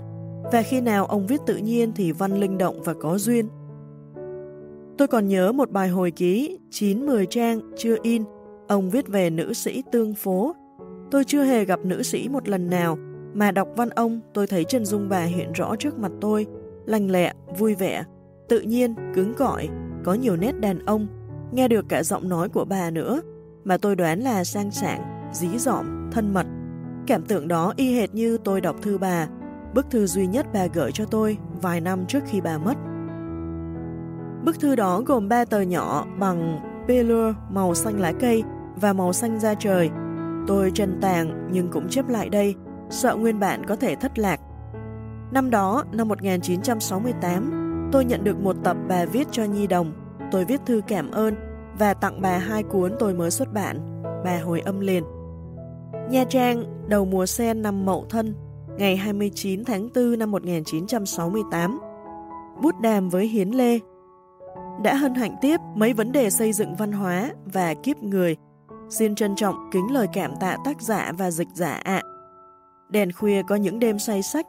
và khi nào ông viết tự nhiên thì văn linh động và có duyên. Tôi còn nhớ một bài hồi ký 9-10 trang chưa in, ông viết về nữ sĩ tương phố. Tôi chưa hề gặp nữ sĩ một lần nào, mà đọc văn ông tôi thấy chân dung bà hiện rõ trước mặt tôi, lành lẹ, vui vẻ, tự nhiên, cứng cỏi, có nhiều nét đàn ông, nghe được cả giọng nói của bà nữa, mà tôi đoán là sang sảng, dí dỏm, thân mật. Cảm tưởng đó y hệt như tôi đọc thư bà, bức thư duy nhất bà gửi cho tôi vài năm trước khi bà mất. Bức thư đó gồm ba tờ nhỏ bằng pelure màu xanh lá cây và màu xanh da trời. Tôi trần tàng nhưng cũng chép lại đây, sợ nguyên bản có thể thất lạc. Năm đó, năm 1968, tôi nhận được một tập bà viết cho Nhi Đồng. Tôi viết thư cảm ơn và tặng bà hai cuốn tôi mới xuất bản. Bà hồi âm liền. Nha Trang, đầu mùa sen năm Mậu Thân, ngày 29 tháng 4 năm 1968. Bút đàm với Hiến Lê đã hân hạnh tiếp mấy vấn đề xây dựng văn hóa và kiếp người. Xin trân trọng kính lời cảm tạ tác giả và dịch giả ạ. Đèn khuya có những đêm say sách.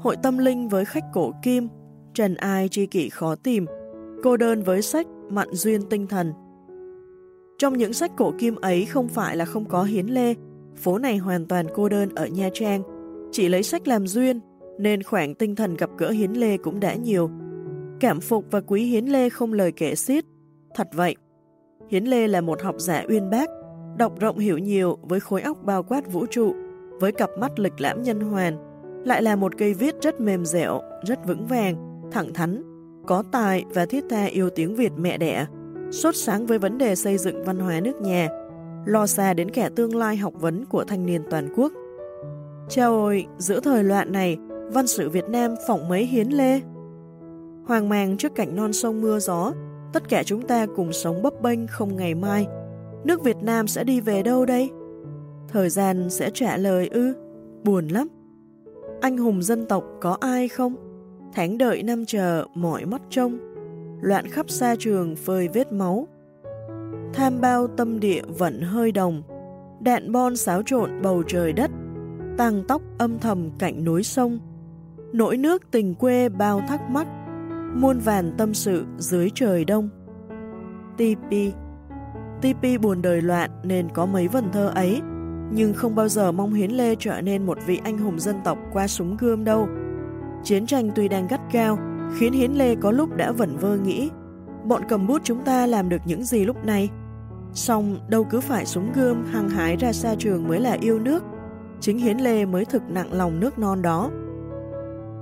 Hội tâm linh với khách cổ kim, trần ai tri kỷ khó tìm, cô đơn với sách, mặn duyên tinh thần. Trong những sách cổ kim ấy không phải là không có hiến lê, phố này hoàn toàn cô đơn ở Nha Trang, chỉ lấy sách làm duyên, nên khoảng tinh thần gặp gỡ hiến lê cũng đã nhiều. Cảm phục và quý Hiến Lê không lời kể xiết. Thật vậy, Hiến Lê là một học giả uyên bác, đọc rộng hiểu nhiều với khối óc bao quát vũ trụ, với cặp mắt lịch lãm nhân hoàn, lại là một cây viết rất mềm dẻo, rất vững vàng, thẳng thắn, có tài và thiết tha yêu tiếng Việt mẹ đẻ, sốt sáng với vấn đề xây dựng văn hóa nước nhà, lo xa đến kẻ tương lai học vấn của thanh niên toàn quốc. Chào ôi, giữa thời loạn này, văn sử Việt Nam phỏng mấy hiến lê. Hoàng mang trước cảnh non sông mưa gió, tất cả chúng ta cùng sống bấp bênh không ngày mai. Nước Việt Nam sẽ đi về đâu đây? Thời gian sẽ trả lời ư, buồn lắm. Anh hùng dân tộc có ai không? Tháng đợi năm chờ mỏi mắt trông, loạn khắp xa trường phơi vết máu. Tham bao tâm địa vẫn hơi đồng, đạn bon xáo trộn bầu trời đất, tàng tóc âm thầm cạnh núi sông. Nỗi nước tình quê bao thắc mắc, muôn vàn tâm sự dưới trời đông. Tipi Tipi buồn đời loạn nên có mấy vần thơ ấy, nhưng không bao giờ mong Hiến Lê trở nên một vị anh hùng dân tộc qua súng gươm đâu. Chiến tranh tuy đang gắt cao, khiến Hiến Lê có lúc đã vẩn vơ nghĩ, bọn cầm bút chúng ta làm được những gì lúc này? Xong đâu cứ phải súng gươm hăng hái ra xa trường mới là yêu nước, chính Hiến Lê mới thực nặng lòng nước non đó.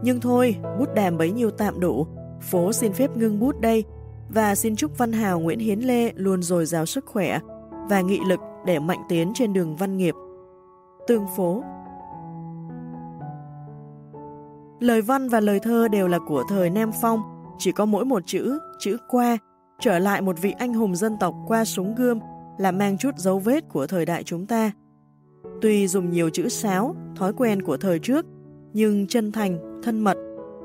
Nhưng thôi, bút đàm bấy nhiêu tạm đủ, Phố xin phép ngưng bút đây và xin chúc Văn Hào Nguyễn Hiến Lê luôn dồi dào sức khỏe và nghị lực để mạnh tiến trên đường văn nghiệp. Tương phố Lời văn và lời thơ đều là của thời Nam Phong, chỉ có mỗi một chữ, chữ qua, trở lại một vị anh hùng dân tộc qua súng gươm là mang chút dấu vết của thời đại chúng ta. Tuy dùng nhiều chữ sáo, thói quen của thời trước, nhưng chân thành, thân mật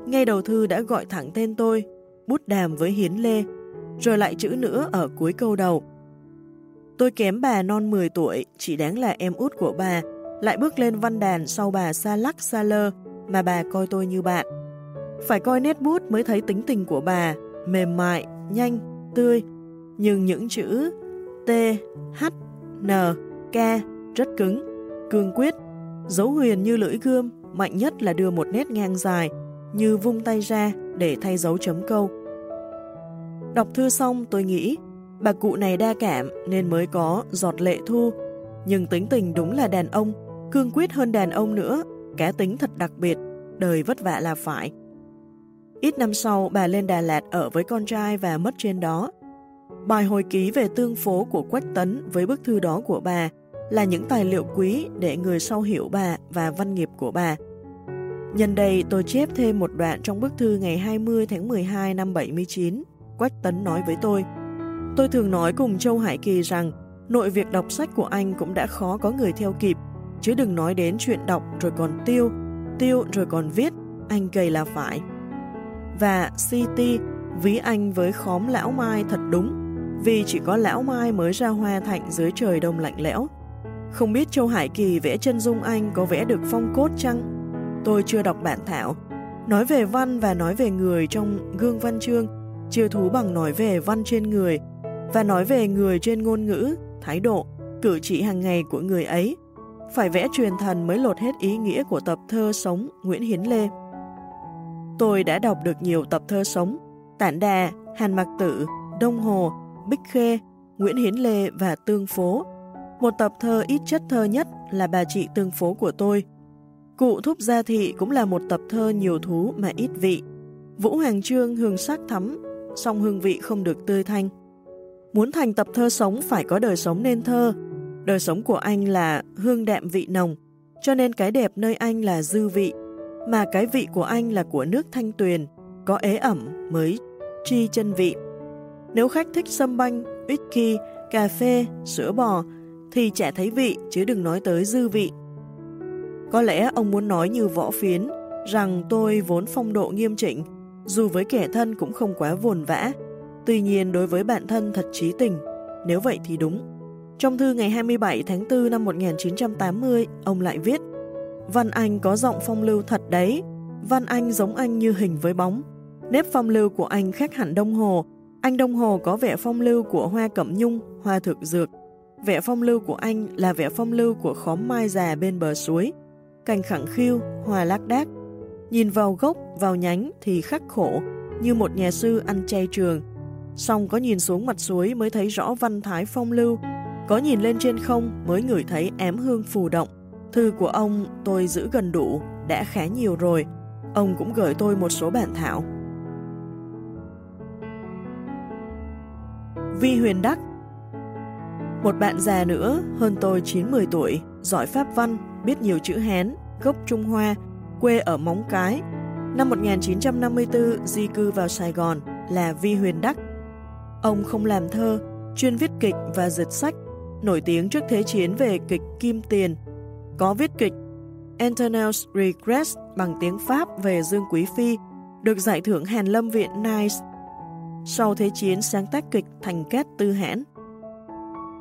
ngay đầu thư đã gọi thẳng tên tôi, bút đàm với Hiến Lê, rồi lại chữ nữa ở cuối câu đầu. Tôi kém bà non 10 tuổi, chỉ đáng là em út của bà, lại bước lên văn đàn sau bà xa lắc xa lơ, mà bà coi tôi như bạn. Phải coi nét bút mới thấy tính tình của bà, mềm mại, nhanh, tươi, nhưng những chữ T, H, N, K rất cứng, cương quyết, Dấu huyền như lưỡi gươm, mạnh nhất là đưa một nét ngang dài, như vung tay ra để thay dấu chấm câu. Đọc thư xong tôi nghĩ, bà cụ này đa cảm nên mới có giọt lệ thu, nhưng tính tình đúng là đàn ông, cương quyết hơn đàn ông nữa, cá tính thật đặc biệt, đời vất vả là phải. Ít năm sau, bà lên Đà Lạt ở với con trai và mất trên đó. Bài hồi ký về tương phố của Quách Tấn với bức thư đó của bà là những tài liệu quý để người sau hiểu bà và văn nghiệp của bà. Nhân đây tôi chép thêm một đoạn trong bức thư ngày 20 tháng 12 năm 79, Quách Tấn nói với tôi. Tôi thường nói cùng Châu Hải Kỳ rằng nội việc đọc sách của anh cũng đã khó có người theo kịp, chứ đừng nói đến chuyện đọc rồi còn tiêu, tiêu rồi còn viết, anh gầy là phải. Và City ví anh với khóm lão mai thật đúng, vì chỉ có lão mai mới ra hoa thạnh dưới trời đông lạnh lẽo. Không biết Châu Hải Kỳ vẽ chân dung anh có vẽ được phong cốt chăng? Tôi chưa đọc bản thảo. Nói về văn và nói về người trong gương văn chương, chưa thú bằng nói về văn trên người, và nói về người trên ngôn ngữ, thái độ, cử chỉ hàng ngày của người ấy. Phải vẽ truyền thần mới lột hết ý nghĩa của tập thơ sống Nguyễn Hiến Lê. Tôi đã đọc được nhiều tập thơ sống, Tản Đà, Hàn Mạc Tử, Đông Hồ, Bích Khê, Nguyễn Hiến Lê và Tương Phố. Một tập thơ ít chất thơ nhất là bà chị Tương Phố của tôi. Cụ Thúc Gia Thị cũng là một tập thơ nhiều thú mà ít vị. Vũ Hoàng Trương hương sắc thắm, song hương vị không được tươi thanh. Muốn thành tập thơ sống phải có đời sống nên thơ. Đời sống của anh là hương đạm vị nồng, cho nên cái đẹp nơi anh là dư vị, mà cái vị của anh là của nước thanh tuyền, có ế ẩm mới chi chân vị. Nếu khách thích sâm banh, whisky, cà phê, sữa bò, thì chả thấy vị chứ đừng nói tới dư vị. Có lẽ ông muốn nói như võ phiến, rằng tôi vốn phong độ nghiêm chỉnh, dù với kẻ thân cũng không quá vồn vã, tuy nhiên đối với bạn thân thật trí tình, nếu vậy thì đúng. Trong thư ngày 27 tháng 4 năm 1980, ông lại viết Văn Anh có giọng phong lưu thật đấy, Văn Anh giống anh như hình với bóng. Nếp phong lưu của anh khác hẳn Đông Hồ, anh Đông Hồ có vẻ phong lưu của hoa cẩm nhung, hoa thực dược. Vẻ phong lưu của anh là vẻ phong lưu của khóm mai già bên bờ suối, cành khẳng khiu, hoa lác đác. Nhìn vào gốc, vào nhánh thì khắc khổ, như một nhà sư ăn chay trường. Xong có nhìn xuống mặt suối mới thấy rõ văn thái phong lưu, có nhìn lên trên không mới ngửi thấy ém hương phù động. Thư của ông tôi giữ gần đủ, đã khá nhiều rồi. Ông cũng gửi tôi một số bản thảo. Vi Huyền Đắc Một bạn già nữa, hơn tôi 9-10 tuổi, giỏi pháp văn, biết nhiều chữ Hán, gốc Trung Hoa, quê ở Móng Cái. Năm 1954 di cư vào Sài Gòn là Vi Huyền Đắc. Ông không làm thơ, chuyên viết kịch và dịch sách, nổi tiếng trước Thế chiến về kịch Kim Tiền. Có viết kịch Antonel's Regrets bằng tiếng Pháp về Dương Quý Phi, được giải thưởng Hàn Lâm Viện Nice. Sau Thế chiến sáng tác kịch Thành Kết Tư Hãn.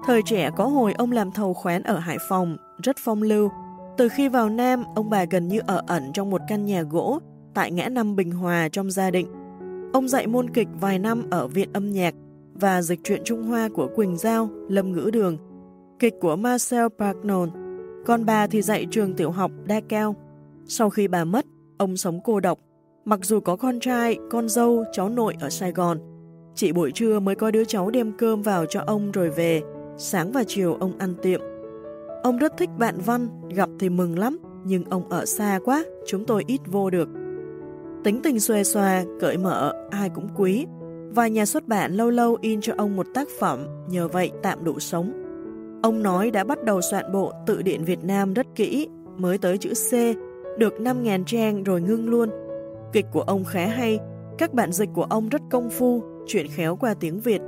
Thời trẻ có hồi ông làm thầu khoán ở Hải Phòng, rất phong lưu, từ khi vào Nam, ông bà gần như ở ẩn trong một căn nhà gỗ tại ngã năm Bình Hòa trong gia đình. Ông dạy môn kịch vài năm ở Viện âm nhạc và dịch truyện Trung Hoa của Quỳnh Giao, Lâm Ngữ Đường, kịch của Marcel Pagnon, còn bà thì dạy trường tiểu học Đa Cao. Sau khi bà mất, ông sống cô độc, mặc dù có con trai, con dâu, cháu nội ở Sài Gòn. chị buổi trưa mới có đứa cháu đem cơm vào cho ông rồi về, sáng và chiều ông ăn tiệm. Ông rất thích bạn Văn, gặp thì mừng lắm, nhưng ông ở xa quá, chúng tôi ít vô được. Tính tình xuề xòa, cởi mở, ai cũng quý. Vài nhà xuất bản lâu lâu in cho ông một tác phẩm, nhờ vậy tạm đủ sống. Ông nói đã bắt đầu soạn bộ tự điện Việt Nam rất kỹ, mới tới chữ C, được 5.000 trang rồi ngưng luôn. Kịch của ông khá hay, các bản dịch của ông rất công phu, chuyển khéo qua tiếng Việt.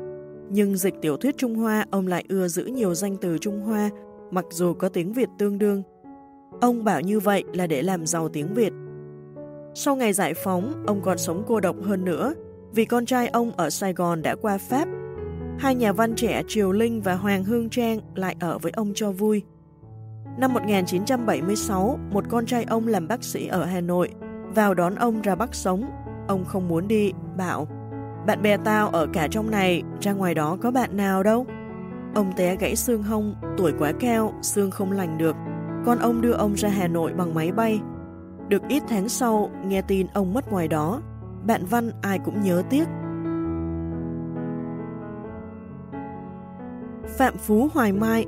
Nhưng dịch tiểu thuyết Trung Hoa, ông lại ưa giữ nhiều danh từ Trung Hoa, mặc dù có tiếng Việt tương đương. Ông bảo như vậy là để làm giàu tiếng Việt. Sau ngày giải phóng, ông còn sống cô độc hơn nữa, vì con trai ông ở Sài Gòn đã qua Pháp. Hai nhà văn trẻ Triều Linh và Hoàng Hương Trang lại ở với ông cho vui. Năm 1976, một con trai ông làm bác sĩ ở Hà Nội, vào đón ông ra Bắc sống. Ông không muốn đi, bảo, bạn bè tao ở cả trong này, ra ngoài đó có bạn nào đâu. Ông té gãy xương hông, tuổi quá cao, xương không lành được. con ông đưa ông ra Hà Nội bằng máy bay. Được ít tháng sau, nghe tin ông mất ngoài đó, bạn Văn ai cũng nhớ tiếc. Phạm Phú Hoài Mai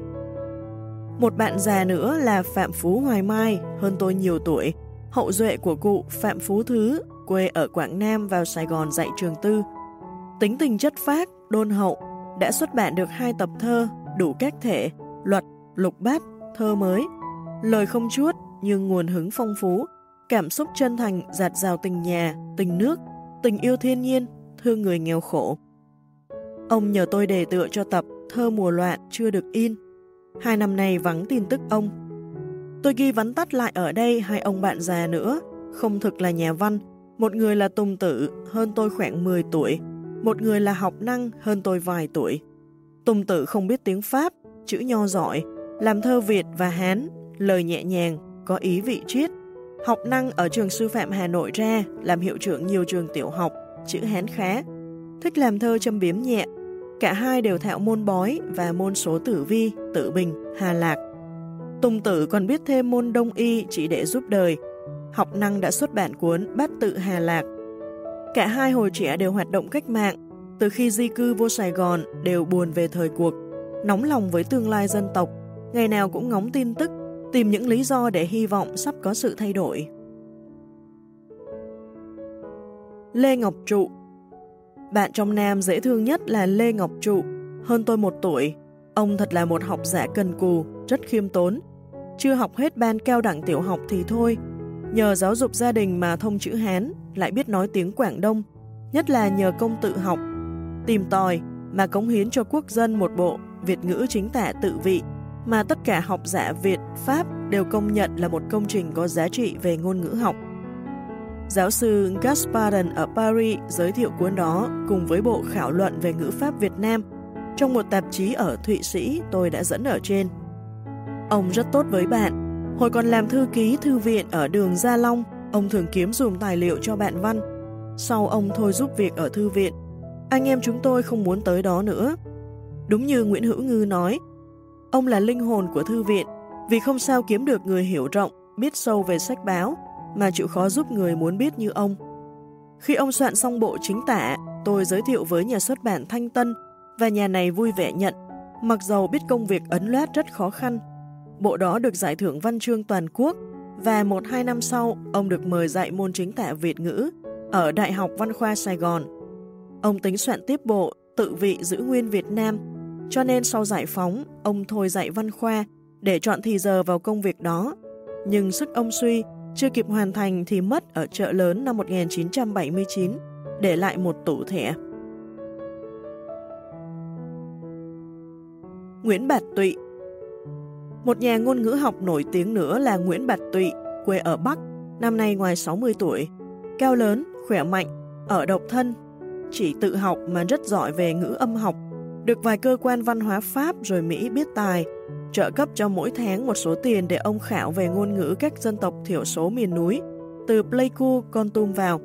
Một bạn già nữa là Phạm Phú Hoài Mai, hơn tôi nhiều tuổi, hậu duệ của cụ Phạm Phú Thứ, quê ở Quảng Nam vào Sài Gòn dạy trường tư. Tính tình chất phác, đôn hậu, đã xuất bản được hai tập thơ đủ các thể, luật, lục bát, thơ mới. Lời không chuốt nhưng nguồn hứng phong phú, cảm xúc chân thành giạt rào tình nhà, tình nước, tình yêu thiên nhiên, thương người nghèo khổ. Ông nhờ tôi đề tựa cho tập Thơ mùa loạn chưa được in. Hai năm nay vắng tin tức ông. Tôi ghi vắn tắt lại ở đây hai ông bạn già nữa, không thực là nhà văn. Một người là Tùng Tử, hơn tôi khoảng 10 tuổi. Một người là học năng, hơn tôi vài tuổi. Tùng Tử không biết tiếng Pháp, chữ nho giỏi, làm thơ Việt và Hán, lời nhẹ nhàng, có ý vị triết. Học năng ở trường sư phạm Hà Nội ra, làm hiệu trưởng nhiều trường tiểu học, chữ Hán khá. Thích làm thơ châm biếm nhẹ. Cả hai đều thạo môn bói và môn số tử vi, tử bình, hà lạc. Tùng tử còn biết thêm môn đông y chỉ để giúp đời. Học năng đã xuất bản cuốn Bát tự Hà Lạc. Cả hai hồi trẻ đều hoạt động cách mạng. Từ khi di cư vô Sài Gòn đều buồn về thời cuộc, nóng lòng với tương lai dân tộc, ngày nào cũng ngóng tin tức, tìm những lý do để hy vọng sắp có sự thay đổi. Lê Ngọc Trụ bạn trong Nam dễ thương nhất là Lê Ngọc Trụ, hơn tôi một tuổi. Ông thật là một học giả cần cù, rất khiêm tốn. Chưa học hết ban cao đẳng tiểu học thì thôi, nhờ giáo dục gia đình mà thông chữ Hán, lại biết nói tiếng Quảng Đông, nhất là nhờ công tự học, tìm tòi mà cống hiến cho quốc dân một bộ Việt ngữ chính tả tự vị mà tất cả học giả Việt, Pháp đều công nhận là một công trình có giá trị về ngôn ngữ học. Giáo sư Gasparin ở Paris giới thiệu cuốn đó cùng với bộ khảo luận về ngữ pháp Việt Nam trong một tạp chí ở Thụy Sĩ tôi đã dẫn ở trên. Ông rất tốt với bạn. Hồi còn làm thư ký thư viện ở đường Gia Long, ông thường kiếm dùm tài liệu cho bạn Văn. Sau ông thôi giúp việc ở thư viện, anh em chúng tôi không muốn tới đó nữa. Đúng như Nguyễn Hữu Ngư nói, ông là linh hồn của thư viện vì không sao kiếm được người hiểu rộng, biết sâu về sách báo mà chịu khó giúp người muốn biết như ông. Khi ông soạn xong bộ chính tả, tôi giới thiệu với nhà xuất bản Thanh Tân và nhà này vui vẻ nhận, mặc dầu biết công việc ấn loát rất khó khăn. Bộ đó được giải thưởng văn chương toàn quốc và một hai năm sau, ông được mời dạy môn chính tả Việt ngữ ở Đại học Văn khoa Sài Gòn. Ông tính soạn tiếp bộ tự vị giữ nguyên Việt Nam, cho nên sau giải phóng, ông thôi dạy văn khoa để chọn thì giờ vào công việc đó. Nhưng sức ông suy, chưa kịp hoàn thành thì mất ở chợ lớn năm 1979, để lại một tủ thẻ. Nguyễn Bạch Tụy Một nhà ngôn ngữ học nổi tiếng nữa là Nguyễn Bạch Tụy, quê ở Bắc, năm nay ngoài 60 tuổi. Cao lớn, khỏe mạnh, ở độc thân, chỉ tự học mà rất giỏi về ngữ âm học, được vài cơ quan văn hóa Pháp rồi Mỹ biết tài, trợ cấp cho mỗi tháng một số tiền để ông khảo về ngôn ngữ các dân tộc thiểu số miền núi, từ Pleiku, Con Tum vào.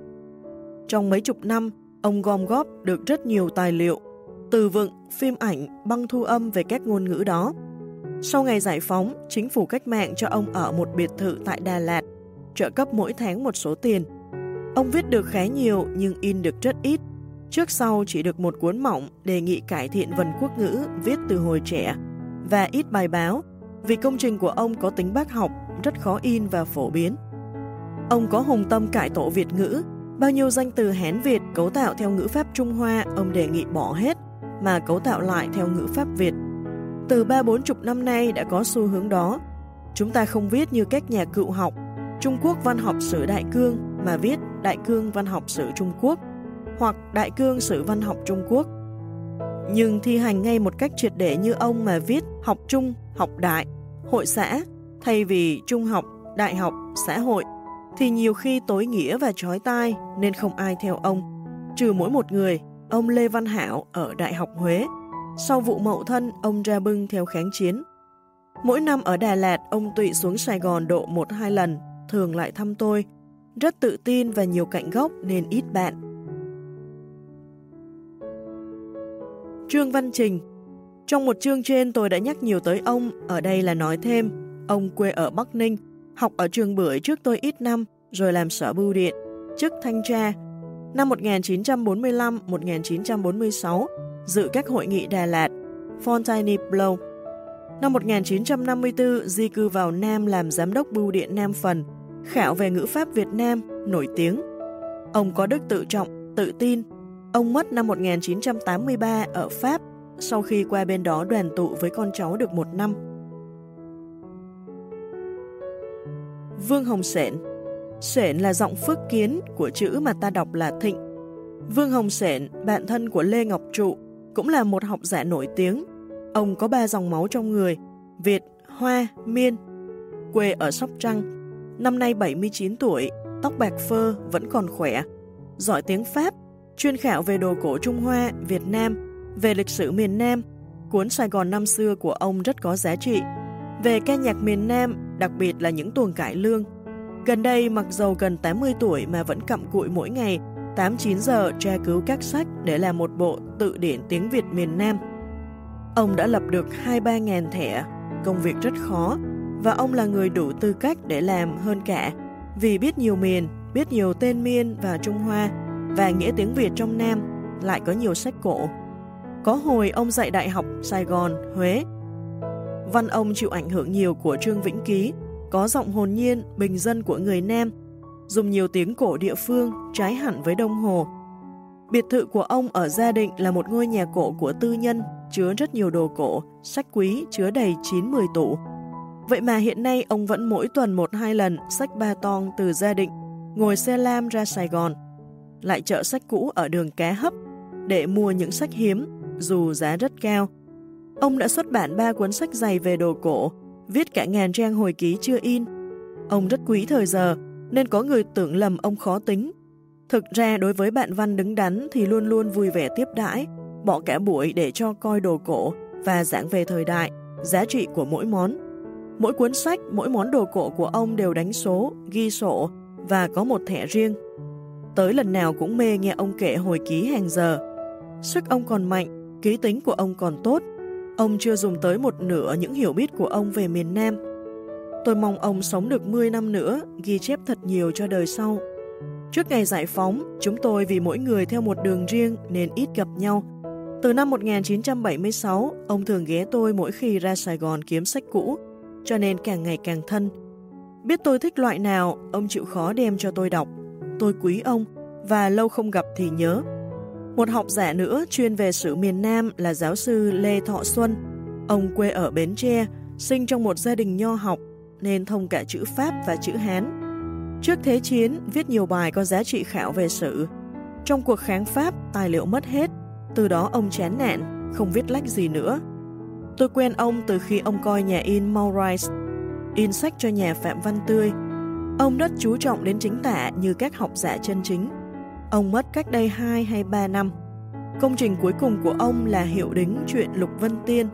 Trong mấy chục năm, ông gom góp được rất nhiều tài liệu, từ vựng, phim ảnh, băng thu âm về các ngôn ngữ đó. Sau ngày giải phóng, chính phủ cách mạng cho ông ở một biệt thự tại Đà Lạt, trợ cấp mỗi tháng một số tiền. Ông viết được khá nhiều nhưng in được rất ít, Trước sau chỉ được một cuốn mỏng đề nghị cải thiện vần quốc ngữ viết từ hồi trẻ và ít bài báo vì công trình của ông có tính bác học, rất khó in và phổ biến. Ông có hùng tâm cải tổ Việt ngữ, bao nhiêu danh từ Hán Việt cấu tạo theo ngữ pháp Trung Hoa ông đề nghị bỏ hết mà cấu tạo lại theo ngữ pháp Việt. Từ ba bốn chục năm nay đã có xu hướng đó. Chúng ta không viết như các nhà cựu học Trung Quốc văn học sử Đại Cương mà viết Đại Cương văn học sử Trung Quốc hoặc Đại cương sử văn học Trung Quốc. Nhưng thi hành ngay một cách triệt để như ông mà viết học trung, học đại, hội xã, thay vì trung học, đại học, xã hội, thì nhiều khi tối nghĩa và trói tai nên không ai theo ông. Trừ mỗi một người, ông Lê Văn Hảo ở Đại học Huế. Sau vụ mậu thân, ông ra bưng theo kháng chiến. Mỗi năm ở Đà Lạt, ông tụy xuống Sài Gòn độ một hai lần, thường lại thăm tôi. Rất tự tin và nhiều cạnh gốc nên ít bạn. Trương Văn Trình Trong một chương trên tôi đã nhắc nhiều tới ông, ở đây là nói thêm, Ông quê ở Bắc Ninh, học ở trường bưởi trước tôi ít năm, rồi làm sở bưu điện, chức thanh tra. Năm 1945-1946, dự các hội nghị Đà Lạt, Fontainebleau. Năm 1954, di cư vào Nam làm giám đốc bưu điện Nam Phần, khảo về ngữ pháp Việt Nam, nổi tiếng. Ông có đức tự trọng, tự tin. Ông mất năm 1983 ở Pháp sau khi qua bên đó đoàn tụ với con cháu được một năm. Vương Hồng Sển Sển là giọng phước kiến của chữ mà ta đọc là Thịnh. Vương Hồng Sển, bạn thân của Lê Ngọc Trụ, cũng là một học giả nổi tiếng. Ông có ba dòng máu trong người, Việt, Hoa, Miên. Quê ở Sóc Trăng, năm nay 79 tuổi, tóc bạc phơ, vẫn còn khỏe. Giỏi tiếng Pháp, chuyên khảo về đồ cổ Trung Hoa, Việt Nam, về lịch sử miền Nam. Cuốn Sài Gòn năm xưa của ông rất có giá trị. Về ca nhạc miền Nam, đặc biệt là những tuồng cải lương. Gần đây, mặc dầu gần 80 tuổi mà vẫn cặm cụi mỗi ngày, 8-9 giờ tra cứu các sách để làm một bộ tự điển tiếng Việt miền Nam. Ông đã lập được 2-3 ngàn thẻ, công việc rất khó, và ông là người đủ tư cách để làm hơn cả, vì biết nhiều miền, biết nhiều tên miên và Trung Hoa, và nghĩa tiếng Việt trong Nam, lại có nhiều sách cổ. Có hồi ông dạy đại học Sài Gòn, Huế. Văn ông chịu ảnh hưởng nhiều của Trương Vĩnh Ký, có giọng hồn nhiên, bình dân của người Nam, dùng nhiều tiếng cổ địa phương, trái hẳn với Đông Hồ. Biệt thự của ông ở Gia Định là một ngôi nhà cổ của tư nhân, chứa rất nhiều đồ cổ, sách quý chứa đầy 9-10 tủ. Vậy mà hiện nay ông vẫn mỗi tuần một hai lần sách ba tong từ Gia Định, ngồi xe lam ra Sài Gòn, lại chợ sách cũ ở đường Cá Hấp để mua những sách hiếm, dù giá rất cao. Ông đã xuất bản ba cuốn sách dày về đồ cổ, viết cả ngàn trang hồi ký chưa in. Ông rất quý thời giờ, nên có người tưởng lầm ông khó tính. Thực ra đối với bạn văn đứng đắn thì luôn luôn vui vẻ tiếp đãi, bỏ cả buổi để cho coi đồ cổ và giảng về thời đại, giá trị của mỗi món. Mỗi cuốn sách, mỗi món đồ cổ của ông đều đánh số, ghi sổ và có một thẻ riêng. Tới lần nào cũng mê nghe ông kể hồi ký hàng giờ. Sức ông còn mạnh, ký tính của ông còn tốt, Ông chưa dùng tới một nửa những hiểu biết của ông về miền Nam. Tôi mong ông sống được 10 năm nữa, ghi chép thật nhiều cho đời sau. Trước ngày giải phóng, chúng tôi vì mỗi người theo một đường riêng nên ít gặp nhau. Từ năm 1976, ông thường ghé tôi mỗi khi ra Sài Gòn kiếm sách cũ, cho nên càng ngày càng thân. Biết tôi thích loại nào, ông chịu khó đem cho tôi đọc. Tôi quý ông, và lâu không gặp thì nhớ. Một học giả nữa chuyên về sử miền Nam là giáo sư Lê Thọ Xuân. Ông quê ở Bến Tre, sinh trong một gia đình nho học nên thông cả chữ Pháp và chữ Hán. Trước Thế chiến, viết nhiều bài có giá trị khảo về sử. Trong cuộc kháng Pháp, tài liệu mất hết, từ đó ông chán nản, không viết lách gì nữa. Tôi quen ông từ khi ông coi nhà in Maurice, in sách cho nhà Phạm Văn Tươi. Ông rất chú trọng đến chính tả như các học giả chân chính. Ông mất cách đây 2 hay 3 năm. Công trình cuối cùng của ông là hiệu đính chuyện Lục Vân Tiên.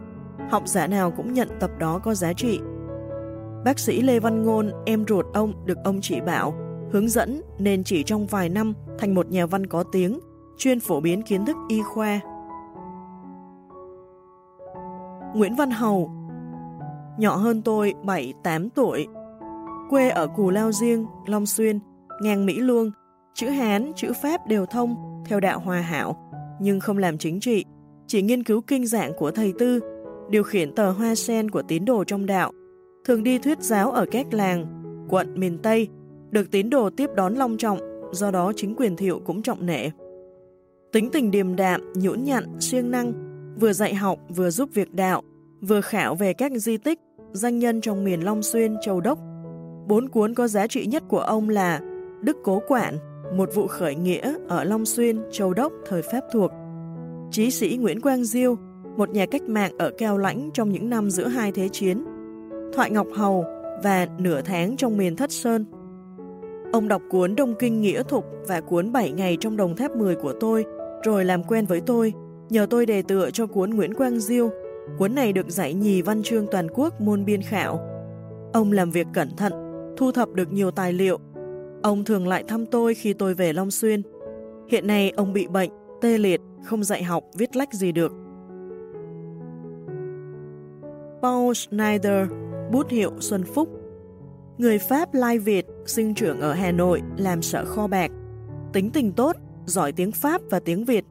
Học giả nào cũng nhận tập đó có giá trị. Bác sĩ Lê Văn Ngôn, em ruột ông, được ông chỉ bảo, hướng dẫn nên chỉ trong vài năm thành một nhà văn có tiếng, chuyên phổ biến kiến thức y khoa. Nguyễn Văn Hầu Nhỏ hơn tôi 7-8 tuổi, quê ở Cù Lao Riêng, Long Xuyên, ngang Mỹ Luông, Chữ Hán, chữ Pháp đều thông, theo đạo hòa hảo, nhưng không làm chính trị, chỉ nghiên cứu kinh dạng của thầy tư, điều khiển tờ hoa sen của tín đồ trong đạo, thường đi thuyết giáo ở các làng, quận miền Tây, được tín đồ tiếp đón long trọng, do đó chính quyền thiệu cũng trọng nể. Tính tình điềm đạm, nhũn nhặn, siêng năng, vừa dạy học vừa giúp việc đạo, vừa khảo về các di tích, danh nhân trong miền Long Xuyên, Châu Đốc. Bốn cuốn có giá trị nhất của ông là Đức Cố Quản, một vụ khởi nghĩa ở Long Xuyên, Châu Đốc thời Pháp thuộc. Chí sĩ Nguyễn Quang Diêu, một nhà cách mạng ở Cao Lãnh trong những năm giữa hai thế chiến, Thoại Ngọc Hầu và Nửa tháng trong miền Thất Sơn. Ông đọc cuốn Đông Kinh Nghĩa Thục và cuốn bảy ngày trong đồng tháp 10 của tôi, rồi làm quen với tôi, nhờ tôi đề tựa cho cuốn Nguyễn Quang Diêu. Cuốn này được giải nhì văn chương toàn quốc môn biên khảo. Ông làm việc cẩn thận, thu thập được nhiều tài liệu Ông thường lại thăm tôi khi tôi về Long Xuyên. Hiện nay ông bị bệnh, tê liệt, không dạy học, viết lách gì được. Paul Schneider, bút hiệu Xuân Phúc. Người Pháp Lai Việt, sinh trưởng ở Hà Nội, làm sở kho bạc. Tính tình tốt, giỏi tiếng Pháp và tiếng Việt.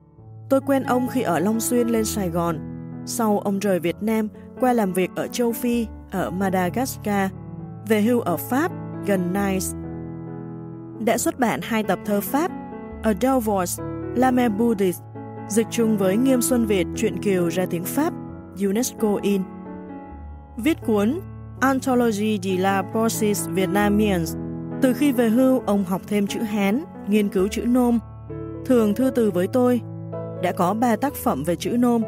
Tôi quen ông khi ở Long Xuyên lên Sài Gòn. Sau ông rời Việt Nam, qua làm việc ở châu Phi, ở Madagascar, về hưu ở Pháp, gần Nice. Đã xuất bản hai tập thơ Pháp, A Delvoice, La Mer Buddhist, dịch chung với Nghiêm Xuân Việt truyện kiều ra tiếng Pháp, UNESCO in. Viết cuốn Anthology de la Poésie Vietnamiens. Từ khi về hưu, ông học thêm chữ Hán, nghiên cứu chữ Nôm. Thường thư từ với tôi. Đã có ba tác phẩm về chữ Nôm.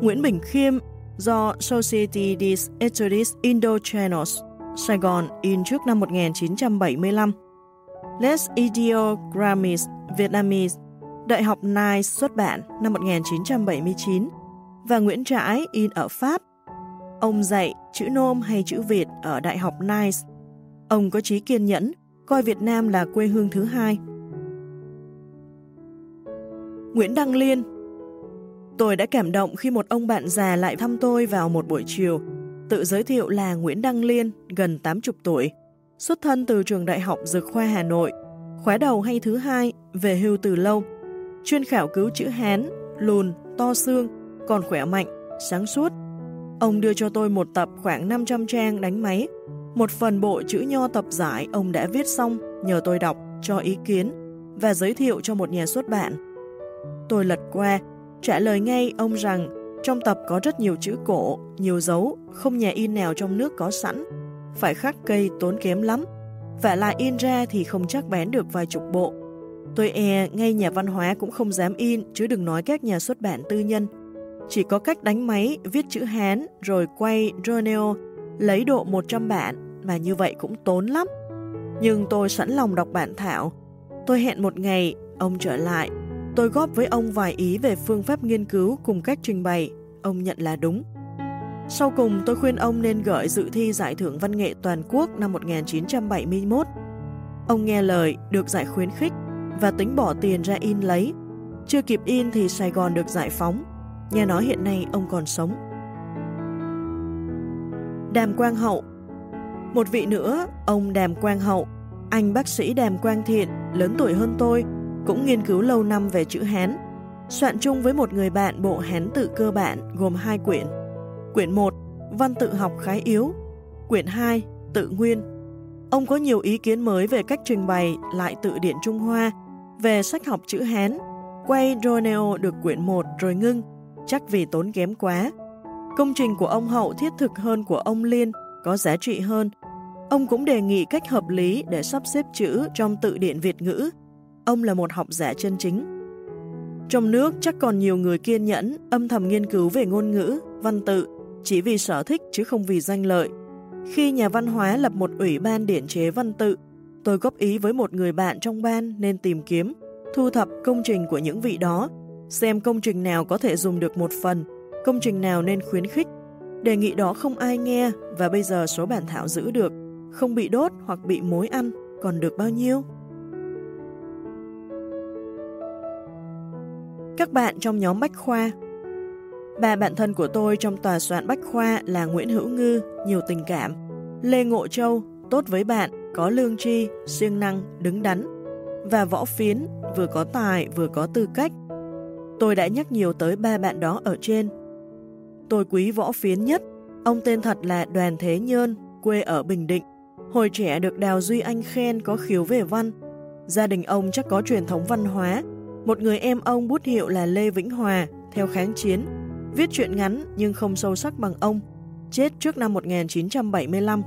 Nguyễn Bình Khiêm do Society des Etudes Indochinos Sài Gòn, in trước năm 1975. Les Ideogrammes Vietnamese, Đại học Nice xuất bản năm 1979 và Nguyễn Trãi in ở Pháp. Ông dạy chữ nôm hay chữ Việt ở Đại học Nice. Ông có trí kiên nhẫn, coi Việt Nam là quê hương thứ hai. Nguyễn Đăng Liên Tôi đã cảm động khi một ông bạn già lại thăm tôi vào một buổi chiều, tự giới thiệu là Nguyễn Đăng Liên, gần 80 tuổi, xuất thân từ trường đại học Dược khoa Hà Nội, khóa đầu hay thứ hai, về hưu từ lâu, chuyên khảo cứu chữ Hán, lùn, to xương, còn khỏe mạnh, sáng suốt. Ông đưa cho tôi một tập khoảng 500 trang đánh máy, một phần bộ chữ nho tập giải ông đã viết xong nhờ tôi đọc, cho ý kiến và giới thiệu cho một nhà xuất bản. Tôi lật qua, trả lời ngay ông rằng trong tập có rất nhiều chữ cổ, nhiều dấu, không nhà in nào trong nước có sẵn, phải khắc cây tốn kém lắm, và lại in ra thì không chắc bán được vài chục bộ. Tôi e ngay nhà văn hóa cũng không dám in, chứ đừng nói các nhà xuất bản tư nhân. Chỉ có cách đánh máy, viết chữ Hán, rồi quay Roneo, lấy độ 100 bản, mà như vậy cũng tốn lắm. Nhưng tôi sẵn lòng đọc bản thảo. Tôi hẹn một ngày, ông trở lại. Tôi góp với ông vài ý về phương pháp nghiên cứu cùng cách trình bày. Ông nhận là đúng. Sau cùng, tôi khuyên ông nên gửi dự thi Giải thưởng Văn nghệ Toàn quốc năm 1971. Ông nghe lời, được giải khuyến khích và tính bỏ tiền ra in lấy. Chưa kịp in thì Sài Gòn được giải phóng. Nghe nói hiện nay ông còn sống. Đàm Quang Hậu Một vị nữa, ông Đàm Quang Hậu, anh bác sĩ Đàm Quang Thiện, lớn tuổi hơn tôi, cũng nghiên cứu lâu năm về chữ Hán, soạn chung với một người bạn bộ Hán tự cơ bản gồm hai quyển. Quyển 1, Văn tự học khái yếu, quyển 2, Tự nguyên. Ông có nhiều ý kiến mới về cách trình bày lại tự điển Trung Hoa, về sách học chữ Hán, quay Roneo được quyển 1 rồi ngưng, chắc vì tốn kém quá. Công trình của ông Hậu thiết thực hơn của ông Liên, có giá trị hơn. Ông cũng đề nghị cách hợp lý để sắp xếp chữ trong tự điển Việt ngữ. Ông là một học giả chân chính. Trong nước chắc còn nhiều người kiên nhẫn, âm thầm nghiên cứu về ngôn ngữ, văn tự, chỉ vì sở thích chứ không vì danh lợi. Khi nhà văn hóa lập một ủy ban điển chế văn tự, tôi góp ý với một người bạn trong ban nên tìm kiếm, thu thập công trình của những vị đó, xem công trình nào có thể dùng được một phần, công trình nào nên khuyến khích. Đề nghị đó không ai nghe và bây giờ số bản thảo giữ được, không bị đốt hoặc bị mối ăn, còn được bao nhiêu? Các bạn trong nhóm Bách Khoa Ba bạn thân của tôi trong tòa soạn Bách Khoa là Nguyễn Hữu Ngư, nhiều tình cảm, Lê Ngộ Châu, tốt với bạn, có lương tri, siêng năng, đứng đắn, và Võ Phiến, vừa có tài vừa có tư cách. Tôi đã nhắc nhiều tới ba bạn đó ở trên. Tôi quý Võ Phiến nhất, ông tên thật là Đoàn Thế Nhơn, quê ở Bình Định. Hồi trẻ được Đào Duy Anh khen có khiếu về văn. Gia đình ông chắc có truyền thống văn hóa. Một người em ông bút hiệu là Lê Vĩnh Hòa, theo kháng chiến, viết truyện ngắn nhưng không sâu sắc bằng ông, chết trước năm 1975.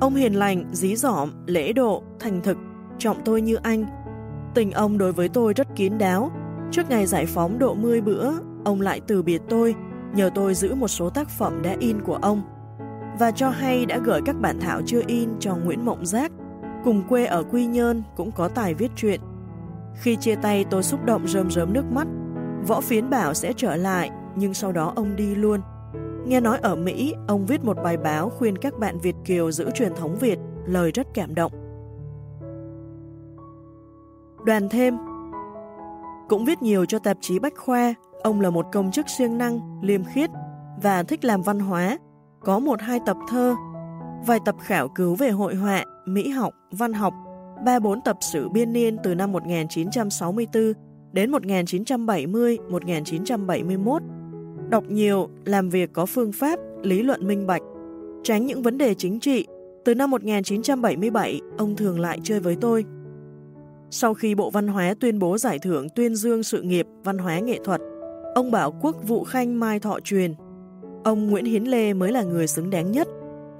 Ông hiền lành, dí dỏm, lễ độ, thành thực, trọng tôi như anh. Tình ông đối với tôi rất kín đáo. Trước ngày giải phóng độ 10 bữa, ông lại từ biệt tôi, nhờ tôi giữ một số tác phẩm đã in của ông. Và cho hay đã gửi các bản thảo chưa in cho Nguyễn Mộng Giác, cùng quê ở Quy Nhơn cũng có tài viết truyện. Khi chia tay tôi xúc động rơm rớm nước mắt Võ Phiến bảo sẽ trở lại, nhưng sau đó ông đi luôn. Nghe nói ở Mỹ, ông viết một bài báo khuyên các bạn Việt Kiều giữ truyền thống Việt, lời rất cảm động. Đoàn thêm Cũng viết nhiều cho tạp chí Bách Khoa, ông là một công chức siêng năng, liêm khiết và thích làm văn hóa. có một hai tập thơ, vài tập khảo cứu về hội họa, mỹ học, văn học, ba bốn tập sử biên niên từ năm 1964 đến 1970-1971. Đọc nhiều, làm việc có phương pháp, lý luận minh bạch, tránh những vấn đề chính trị. Từ năm 1977, ông thường lại chơi với tôi. Sau khi Bộ Văn hóa tuyên bố giải thưởng tuyên dương sự nghiệp văn hóa nghệ thuật, ông bảo quốc vụ khanh Mai Thọ Truyền. Ông Nguyễn Hiến Lê mới là người xứng đáng nhất.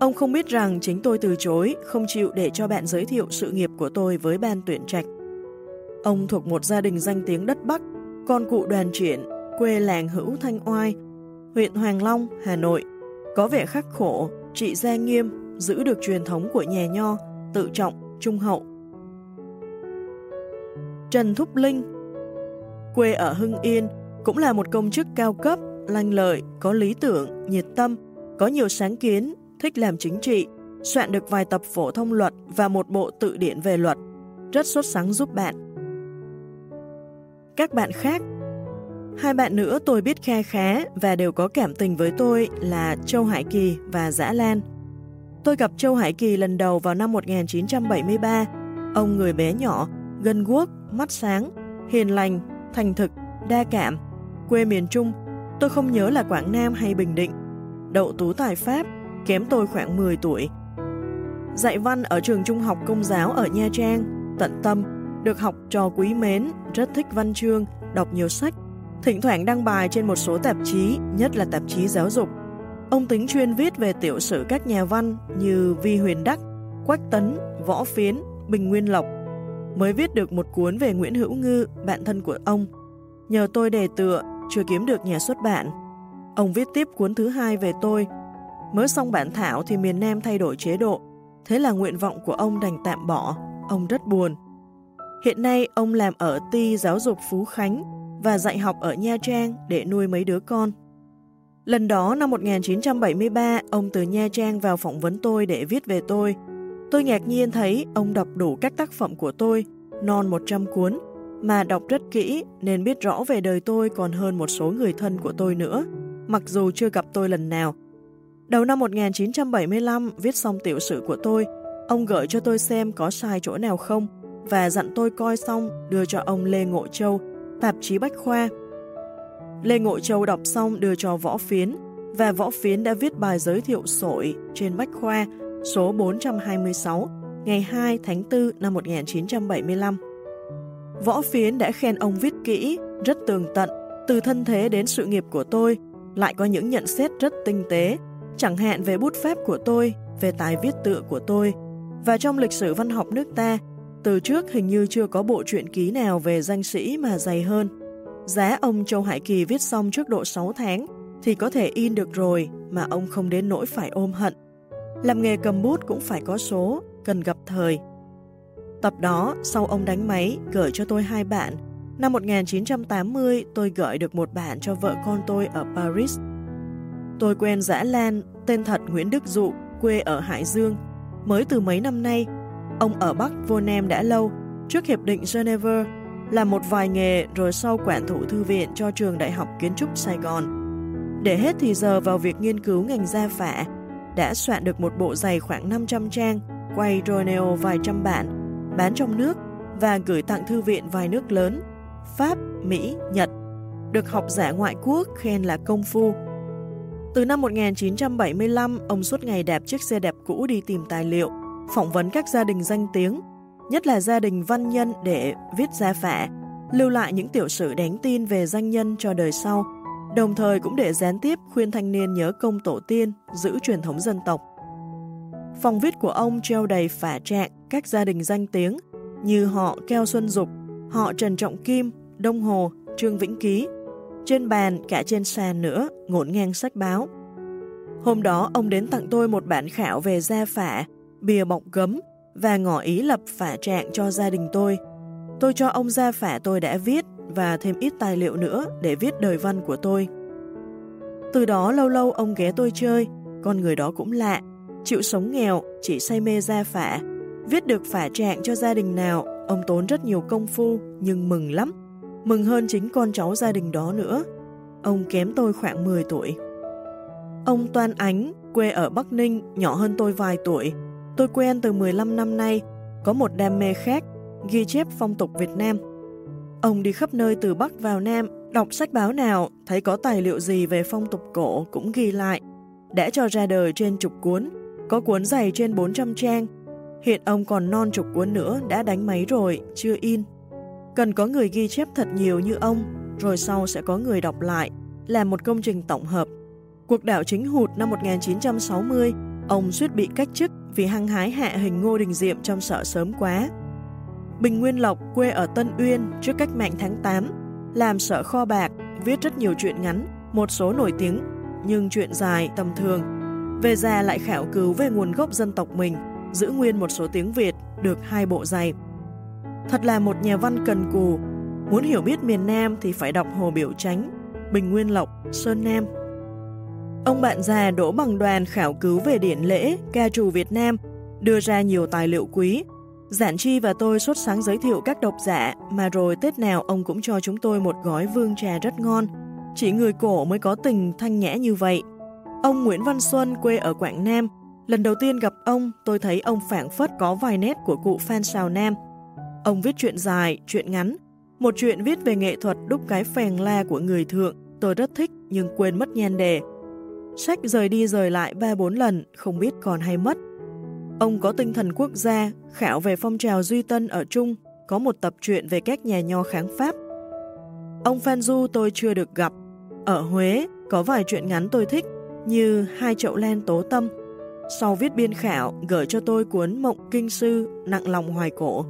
Ông không biết rằng chính tôi từ chối, không chịu để cho bạn giới thiệu sự nghiệp của tôi với ban tuyển trạch. Ông thuộc một gia đình danh tiếng đất Bắc, con cụ đoàn triển, quê làng Hữu Thanh Oai, huyện Hoàng Long, Hà Nội. Có vẻ khắc khổ, trị gia nghiêm, giữ được truyền thống của nhà nho, tự trọng, trung hậu. Trần Thúc Linh Quê ở Hưng Yên, cũng là một công chức cao cấp, lanh lợi, có lý tưởng, nhiệt tâm, có nhiều sáng kiến, thích làm chính trị, soạn được vài tập phổ thông luật và một bộ tự điển về luật, rất xuất sáng giúp bạn. Các bạn khác Hai bạn nữa tôi biết kha khá và đều có cảm tình với tôi là Châu Hải Kỳ và Giã Lan. Tôi gặp Châu Hải Kỳ lần đầu vào năm 1973. Ông người bé nhỏ, gần guốc, mắt sáng, hiền lành, thành thực, đa cảm, quê miền Trung, tôi không nhớ là Quảng Nam hay Bình Định. Đậu tú tài Pháp, kém tôi khoảng 10 tuổi. Dạy văn ở trường trung học công giáo ở Nha Trang, tận tâm, được học trò quý mến, rất thích văn chương, đọc nhiều sách, thỉnh thoảng đăng bài trên một số tạp chí, nhất là tạp chí giáo dục. Ông tính chuyên viết về tiểu sử các nhà văn như Vi Huyền Đắc, Quách Tấn, Võ Phiến, Bình Nguyên Lộc. Mới viết được một cuốn về Nguyễn Hữu Ngư, bạn thân của ông. Nhờ tôi đề tựa, chưa kiếm được nhà xuất bản. Ông viết tiếp cuốn thứ hai về tôi. Mới xong bản thảo thì miền Nam thay đổi chế độ. Thế là nguyện vọng của ông đành tạm bỏ. Ông rất buồn. Hiện nay ông làm ở ti giáo dục Phú Khánh và dạy học ở Nha Trang để nuôi mấy đứa con. Lần đó năm 1973, ông từ Nha Trang vào phỏng vấn tôi để viết về tôi. Tôi ngạc nhiên thấy ông đọc đủ các tác phẩm của tôi, non 100 cuốn, mà đọc rất kỹ nên biết rõ về đời tôi còn hơn một số người thân của tôi nữa, mặc dù chưa gặp tôi lần nào. Đầu năm 1975, viết xong tiểu sử của tôi, ông gửi cho tôi xem có sai chỗ nào không, và dặn tôi coi xong đưa cho ông Lê Ngộ Châu, tạp chí Bách Khoa. Lê Ngộ Châu đọc xong đưa cho Võ Phiến, và Võ Phiến đã viết bài giới thiệu sổi trên Bách Khoa số 426 ngày 2 tháng 4 năm 1975. Võ Phiến đã khen ông viết kỹ, rất tường tận, từ thân thế đến sự nghiệp của tôi, lại có những nhận xét rất tinh tế, chẳng hạn về bút pháp của tôi, về tài viết tựa của tôi, và trong lịch sử văn học nước ta từ trước hình như chưa có bộ truyện ký nào về danh sĩ mà dày hơn. Giá ông Châu Hải Kỳ viết xong trước độ 6 tháng thì có thể in được rồi mà ông không đến nỗi phải ôm hận. Làm nghề cầm bút cũng phải có số, cần gặp thời. Tập đó, sau ông đánh máy, gửi cho tôi hai bạn. Năm 1980, tôi gửi được một bạn cho vợ con tôi ở Paris. Tôi quen Dã Lan, tên thật Nguyễn Đức Dụ, quê ở Hải Dương. Mới từ mấy năm nay, Ông ở Bắc vô Nam đã lâu, trước Hiệp định Geneva, làm một vài nghề rồi sau quản thủ thư viện cho trường Đại học Kiến trúc Sài Gòn. Để hết thì giờ vào việc nghiên cứu ngành gia phả, đã soạn được một bộ dày khoảng 500 trang, quay Roneo vài trăm bản, bán trong nước và gửi tặng thư viện vài nước lớn, Pháp, Mỹ, Nhật. Được học giả ngoại quốc khen là công phu. Từ năm 1975, ông suốt ngày đạp chiếc xe đẹp cũ đi tìm tài liệu, phỏng vấn các gia đình danh tiếng, nhất là gia đình văn nhân để viết gia phả, lưu lại những tiểu sử đáng tin về danh nhân cho đời sau, đồng thời cũng để gián tiếp khuyên thanh niên nhớ công tổ tiên, giữ truyền thống dân tộc. Phòng viết của ông treo đầy phả trạng các gia đình danh tiếng như họ Keo Xuân Dục, họ Trần Trọng Kim, Đông Hồ, Trương Vĩnh Ký. Trên bàn, cả trên sàn nữa, ngổn ngang sách báo. Hôm đó, ông đến tặng tôi một bản khảo về gia phả bìa bọc gấm và ngỏ ý lập phả trạng cho gia đình tôi. Tôi cho ông gia phả tôi đã viết và thêm ít tài liệu nữa để viết đời văn của tôi. Từ đó lâu lâu ông ghé tôi chơi, con người đó cũng lạ, chịu sống nghèo, chỉ say mê gia phả. Viết được phả trạng cho gia đình nào, ông tốn rất nhiều công phu, nhưng mừng lắm. Mừng hơn chính con cháu gia đình đó nữa. Ông kém tôi khoảng 10 tuổi. Ông Toan Ánh, quê ở Bắc Ninh, nhỏ hơn tôi vài tuổi. Tôi quen từ 15 năm nay, có một đam mê khác, ghi chép phong tục Việt Nam. Ông đi khắp nơi từ Bắc vào Nam, đọc sách báo nào, thấy có tài liệu gì về phong tục cổ cũng ghi lại. Đã cho ra đời trên chục cuốn, có cuốn dày trên 400 trang. Hiện ông còn non chục cuốn nữa đã đánh máy rồi, chưa in. Cần có người ghi chép thật nhiều như ông, rồi sau sẽ có người đọc lại, làm một công trình tổng hợp. Cuộc đảo chính hụt năm 1960, ông suýt bị cách chức vì hăng hái hạ hình Ngô Đình Diệm trong sợ sớm quá. Bình Nguyên Lộc quê ở Tân Uyên trước cách mạng tháng 8, làm sợ kho bạc, viết rất nhiều chuyện ngắn, một số nổi tiếng, nhưng chuyện dài, tầm thường. Về già lại khảo cứu về nguồn gốc dân tộc mình, giữ nguyên một số tiếng Việt, được hai bộ giày. Thật là một nhà văn cần cù, muốn hiểu biết miền Nam thì phải đọc Hồ Biểu Chánh, Bình Nguyên Lộc, Sơn Nam. Ông bạn già đỗ bằng đoàn khảo cứu về điển lễ, ca trù Việt Nam, đưa ra nhiều tài liệu quý. Giản Chi và tôi xuất sáng giới thiệu các độc giả, mà rồi Tết nào ông cũng cho chúng tôi một gói vương trà rất ngon. Chỉ người cổ mới có tình thanh nhã như vậy. Ông Nguyễn Văn Xuân quê ở Quảng Nam. Lần đầu tiên gặp ông, tôi thấy ông phản phất có vài nét của cụ Phan Sào Nam. Ông viết chuyện dài, chuyện ngắn. Một chuyện viết về nghệ thuật đúc cái phèn la của người thượng, tôi rất thích nhưng quên mất nhan đề. Sách rời đi rời lại ba bốn lần, không biết còn hay mất. Ông có tinh thần quốc gia, khảo về phong trào Duy Tân ở Trung, có một tập truyện về các nhà nho kháng Pháp. Ông Phan Du tôi chưa được gặp. Ở Huế, có vài chuyện ngắn tôi thích, như Hai chậu len tố tâm. Sau viết biên khảo, gửi cho tôi cuốn Mộng Kinh Sư, nặng lòng hoài cổ.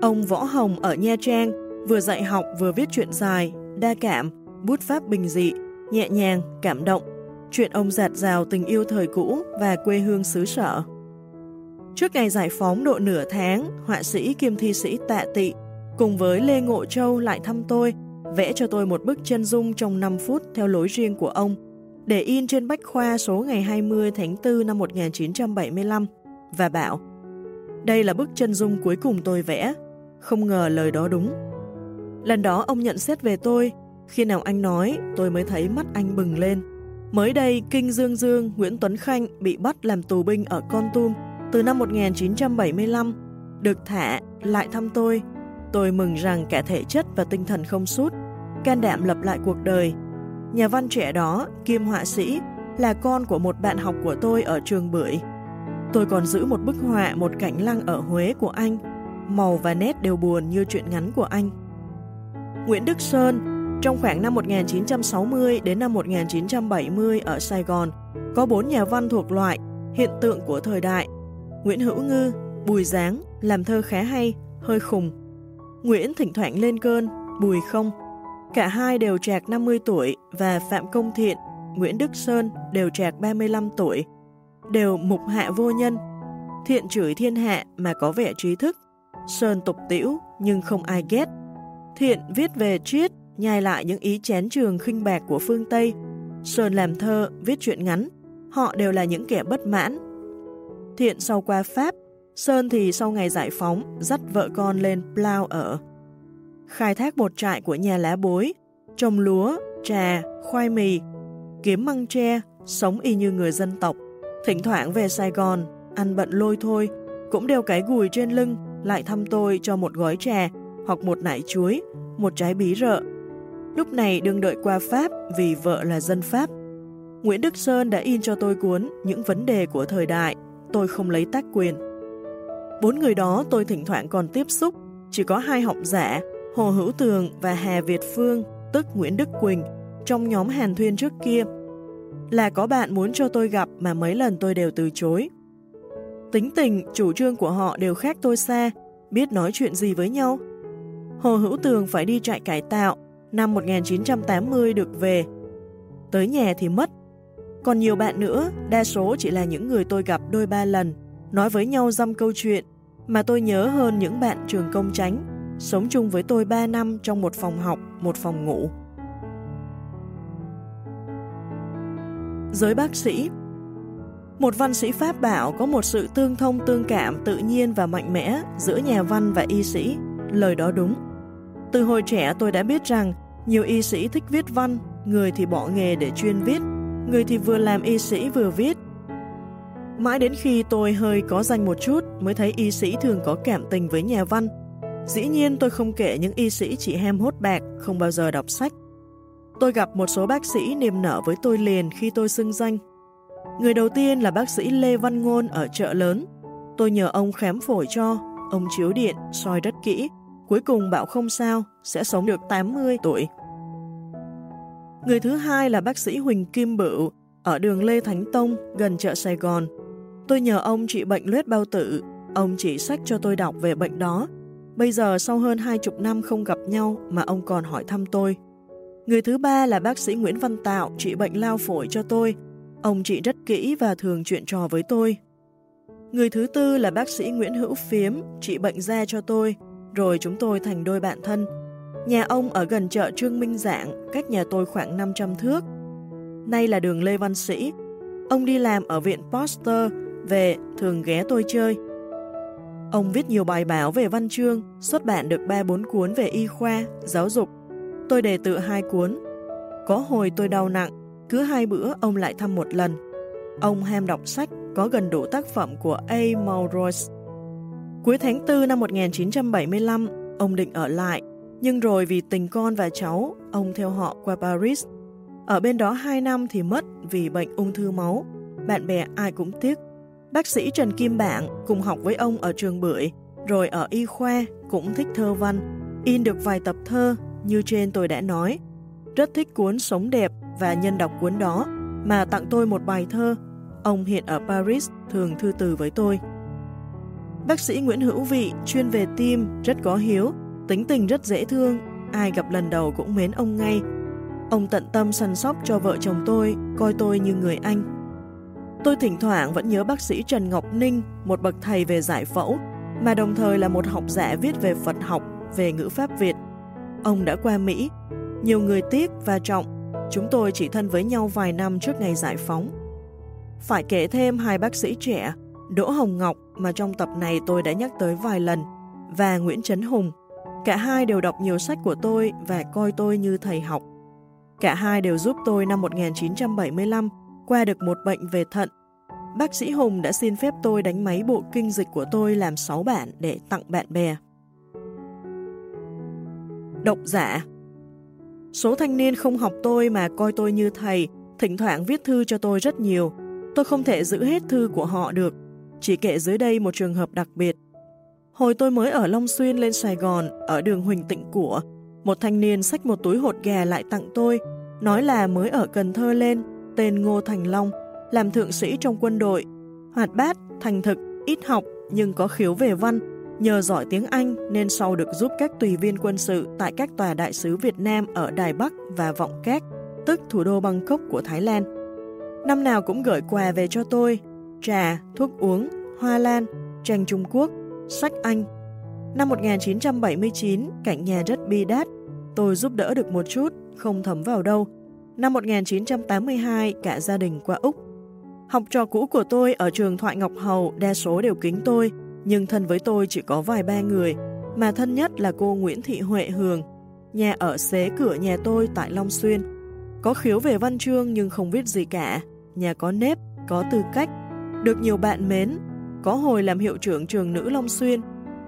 Ông Võ Hồng ở Nha Trang, vừa dạy học vừa viết chuyện dài, đa cảm, bút pháp bình dị, nhẹ nhàng, cảm động, chuyện ông giạt rào tình yêu thời cũ và quê hương xứ sở. Trước ngày giải phóng độ nửa tháng, họa sĩ kiêm thi sĩ Tạ Tị cùng với Lê Ngộ Châu lại thăm tôi, vẽ cho tôi một bức chân dung trong 5 phút theo lối riêng của ông, để in trên Bách Khoa số ngày 20 tháng 4 năm 1975, và bảo, đây là bức chân dung cuối cùng tôi vẽ, không ngờ lời đó đúng. Lần đó ông nhận xét về tôi, khi nào anh nói, tôi mới thấy mắt anh bừng lên. Mới đây, Kinh Dương Dương, Nguyễn Tuấn Khanh bị bắt làm tù binh ở Con Tum từ năm 1975, được thả, lại thăm tôi. Tôi mừng rằng cả thể chất và tinh thần không sút, can đảm lập lại cuộc đời. Nhà văn trẻ đó, kiêm họa sĩ, là con của một bạn học của tôi ở trường Bưởi. Tôi còn giữ một bức họa một cảnh lăng ở Huế của anh, màu và nét đều buồn như chuyện ngắn của anh. Nguyễn Đức Sơn, trong khoảng năm 1960 đến năm 1970 ở Sài Gòn, có bốn nhà văn thuộc loại hiện tượng của thời đại. Nguyễn Hữu Ngư, Bùi Giáng, làm thơ khá hay, hơi khùng. Nguyễn thỉnh thoảng lên cơn, Bùi không. Cả hai đều trạc 50 tuổi và Phạm Công Thiện, Nguyễn Đức Sơn đều trạc 35 tuổi, đều mục hạ vô nhân. Thiện chửi thiên hạ mà có vẻ trí thức, Sơn tục tiểu nhưng không ai ghét. Thiện viết về triết, nhai lại những ý chén trường khinh bạc của phương Tây. Sơn làm thơ, viết chuyện ngắn. Họ đều là những kẻ bất mãn. Thiện sau qua Pháp, Sơn thì sau ngày giải phóng dắt vợ con lên Plau ở. Khai thác bột trại của nhà lá bối, trồng lúa, trà, khoai mì, kiếm măng tre, sống y như người dân tộc. Thỉnh thoảng về Sài Gòn, ăn bận lôi thôi, cũng đeo cái gùi trên lưng, lại thăm tôi cho một gói trà hoặc một nải chuối, một trái bí rợ. Lúc này đừng đợi qua Pháp vì vợ là dân Pháp. Nguyễn Đức Sơn đã in cho tôi cuốn Những vấn đề của thời đại, tôi không lấy tác quyền. Bốn người đó tôi thỉnh thoảng còn tiếp xúc, chỉ có hai học giả, Hồ Hữu Tường và Hà Việt Phương, tức Nguyễn Đức Quỳnh, trong nhóm Hàn Thuyên trước kia. Là có bạn muốn cho tôi gặp mà mấy lần tôi đều từ chối. Tính tình, chủ trương của họ đều khác tôi xa, biết nói chuyện gì với nhau. Hồ Hữu Tường phải đi trại cải tạo, năm 1980 được về. Tới nhà thì mất. Còn nhiều bạn nữa, đa số chỉ là những người tôi gặp đôi ba lần, nói với nhau dăm câu chuyện, mà tôi nhớ hơn những bạn trường công tránh, sống chung với tôi 3 năm trong một phòng học, một phòng ngủ. Giới bác sĩ một văn sĩ Pháp bảo có một sự tương thông tương cảm tự nhiên và mạnh mẽ giữa nhà văn và y sĩ, lời đó đúng. Từ hồi trẻ tôi đã biết rằng nhiều y sĩ thích viết văn, người thì bỏ nghề để chuyên viết, người thì vừa làm y sĩ vừa viết. Mãi đến khi tôi hơi có danh một chút mới thấy y sĩ thường có cảm tình với nhà văn. Dĩ nhiên tôi không kể những y sĩ chỉ hem hốt bạc, không bao giờ đọc sách. Tôi gặp một số bác sĩ niềm nở với tôi liền khi tôi xưng danh. Người đầu tiên là bác sĩ Lê Văn Ngôn ở chợ lớn. Tôi nhờ ông khám phổi cho, ông chiếu điện, soi rất kỹ. Cuối cùng bảo không sao, sẽ sống được 80 tuổi. Người thứ hai là bác sĩ Huỳnh Kim Bửu, ở đường Lê Thánh Tông, gần chợ Sài Gòn. Tôi nhờ ông trị bệnh luyết bao tử, ông chỉ sách cho tôi đọc về bệnh đó. Bây giờ sau hơn hai chục năm không gặp nhau mà ông còn hỏi thăm tôi. Người thứ ba là bác sĩ Nguyễn Văn Tạo trị bệnh lao phổi cho tôi. Ông chị rất kỹ và thường chuyện trò với tôi. Người thứ tư là bác sĩ Nguyễn Hữu Phiếm trị bệnh da cho tôi, rồi chúng tôi thành đôi bạn thân. Nhà ông ở gần chợ Trương Minh Dạng, cách nhà tôi khoảng 500 thước. Nay là đường Lê Văn Sĩ. Ông đi làm ở viện Poster, về thường ghé tôi chơi. Ông viết nhiều bài báo về văn chương, xuất bản được 3-4 cuốn về y khoa, giáo dục. Tôi đề tự hai cuốn. Có hồi tôi đau nặng, cứ hai bữa ông lại thăm một lần. Ông ham đọc sách, có gần đủ tác phẩm của A. Mulroy. Cuối tháng 4 năm 1975, ông định ở lại, nhưng rồi vì tình con và cháu, ông theo họ qua Paris. Ở bên đó 2 năm thì mất vì bệnh ung thư máu. Bạn bè ai cũng tiếc. Bác sĩ Trần Kim Bạn cùng học với ông ở trường Bưởi, rồi ở y khoa cũng thích thơ văn, in được vài tập thơ như trên tôi đã nói. Rất thích cuốn Sống đẹp và nhân đọc cuốn đó mà tặng tôi một bài thơ. Ông hiện ở Paris thường thư từ với tôi. Bác sĩ Nguyễn Hữu Vị chuyên về tim, rất có hiếu, tính tình rất dễ thương, ai gặp lần đầu cũng mến ông ngay. Ông tận tâm săn sóc cho vợ chồng tôi, coi tôi như người anh. Tôi thỉnh thoảng vẫn nhớ bác sĩ Trần Ngọc Ninh, một bậc thầy về giải phẫu, mà đồng thời là một học giả viết về Phật học, về ngữ pháp Việt. Ông đã qua Mỹ, nhiều người tiếc và trọng, chúng tôi chỉ thân với nhau vài năm trước ngày giải phóng. Phải kể thêm hai bác sĩ trẻ, Đỗ Hồng Ngọc mà trong tập này tôi đã nhắc tới vài lần, và Nguyễn Trấn Hùng. Cả hai đều đọc nhiều sách của tôi và coi tôi như thầy học. Cả hai đều giúp tôi năm 1975 qua được một bệnh về thận. Bác sĩ Hùng đã xin phép tôi đánh máy bộ kinh dịch của tôi làm 6 bản để tặng bạn bè. Độc giả Số thanh niên không học tôi mà coi tôi như thầy, thỉnh thoảng viết thư cho tôi rất nhiều. Tôi không thể giữ hết thư của họ được, chỉ kể dưới đây một trường hợp đặc biệt. Hồi tôi mới ở Long Xuyên lên Sài Gòn, ở đường Huỳnh Tịnh Của, một thanh niên xách một túi hột gà lại tặng tôi, nói là mới ở Cần Thơ lên, tên Ngô Thành Long, làm thượng sĩ trong quân đội, hoạt bát, thành thực, ít học nhưng có khiếu về văn, nhờ giỏi tiếng Anh nên sau được giúp các tùy viên quân sự tại các tòa đại sứ Việt Nam ở Đài Bắc và Vọng Cát, tức thủ đô Bangkok của Thái Lan. Năm nào cũng gửi quà về cho tôi, trà, thuốc uống, hoa lan, tranh Trung Quốc, sách Anh. Năm 1979, cạnh nhà rất bi đát, tôi giúp đỡ được một chút, không thấm vào đâu. Năm 1982, cả gia đình qua Úc. Học trò cũ của tôi ở trường Thoại Ngọc Hầu đa số đều kính tôi, nhưng thân với tôi chỉ có vài ba người, mà thân nhất là cô Nguyễn Thị Huệ Hường, nhà ở xế cửa nhà tôi tại Long Xuyên. Có khiếu về văn chương nhưng không biết gì cả, nhà có nếp, có tư cách, được nhiều bạn mến, có hồi làm hiệu trưởng trường nữ Long Xuyên,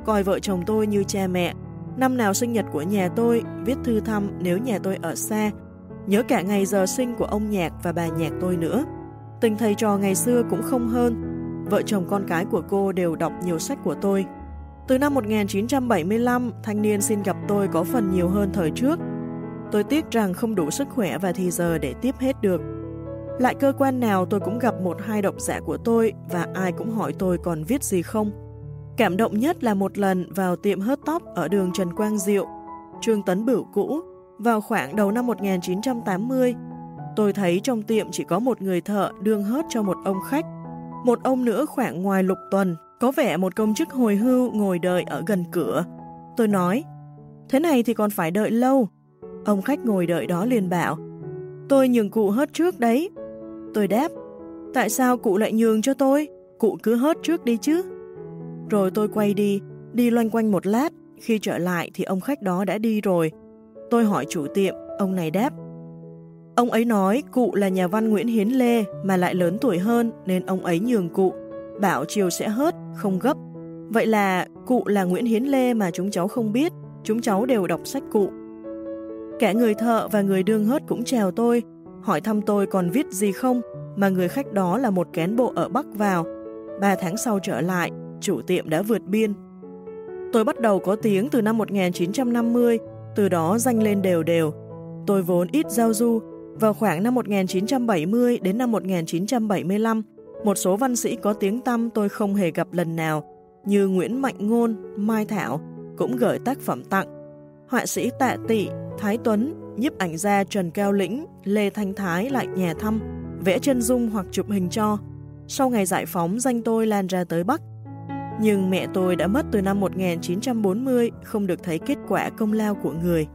coi vợ chồng tôi như cha mẹ. Năm nào sinh nhật của nhà tôi, viết thư thăm nếu nhà tôi ở xa, nhớ cả ngày giờ sinh của ông nhạc và bà nhạc tôi nữa. Tình thầy trò ngày xưa cũng không hơn, vợ chồng con cái của cô đều đọc nhiều sách của tôi. Từ năm 1975, thanh niên xin gặp tôi có phần nhiều hơn thời trước. Tôi tiếc rằng không đủ sức khỏe và thì giờ để tiếp hết được. Lại cơ quan nào tôi cũng gặp một hai độc giả của tôi và ai cũng hỏi tôi còn viết gì không. Cảm động nhất là một lần vào tiệm hớt tóc ở đường Trần Quang Diệu, Trương Tấn Bửu cũ, vào khoảng đầu năm 1980. Tôi thấy trong tiệm chỉ có một người thợ đương hớt cho một ông khách. Một ông nữa khoảng ngoài lục tuần, có vẻ một công chức hồi hưu ngồi đợi ở gần cửa. Tôi nói, thế này thì còn phải đợi lâu. Ông khách ngồi đợi đó liền bảo, tôi nhường cụ hớt trước đấy, Tôi đáp, tại sao cụ lại nhường cho tôi? Cụ cứ hớt trước đi chứ. Rồi tôi quay đi, đi loanh quanh một lát, khi trở lại thì ông khách đó đã đi rồi. Tôi hỏi chủ tiệm, ông này đáp, Ông ấy nói cụ là nhà văn Nguyễn Hiến Lê mà lại lớn tuổi hơn nên ông ấy nhường cụ, bảo chiều sẽ hớt, không gấp. Vậy là cụ là Nguyễn Hiến Lê mà chúng cháu không biết, chúng cháu đều đọc sách cụ. Cả người thợ và người đương hớt cũng chào tôi, hỏi thăm tôi còn viết gì không, mà người khách đó là một cán bộ ở Bắc vào. Ba tháng sau trở lại, chủ tiệm đã vượt biên. Tôi bắt đầu có tiếng từ năm 1950, từ đó danh lên đều đều. Tôi vốn ít giao du, vào khoảng năm 1970 đến năm 1975, một số văn sĩ có tiếng tăm tôi không hề gặp lần nào, như Nguyễn Mạnh Ngôn, Mai Thảo, cũng gửi tác phẩm tặng. Họa sĩ Tạ Tị, Thái Tuấn, nhiếp ảnh gia Trần Cao Lĩnh, Lê Thanh Thái lại nhà thăm, vẽ chân dung hoặc chụp hình cho. Sau ngày giải phóng, danh tôi lan ra tới Bắc. Nhưng mẹ tôi đã mất từ năm 1940, không được thấy kết quả công lao của người.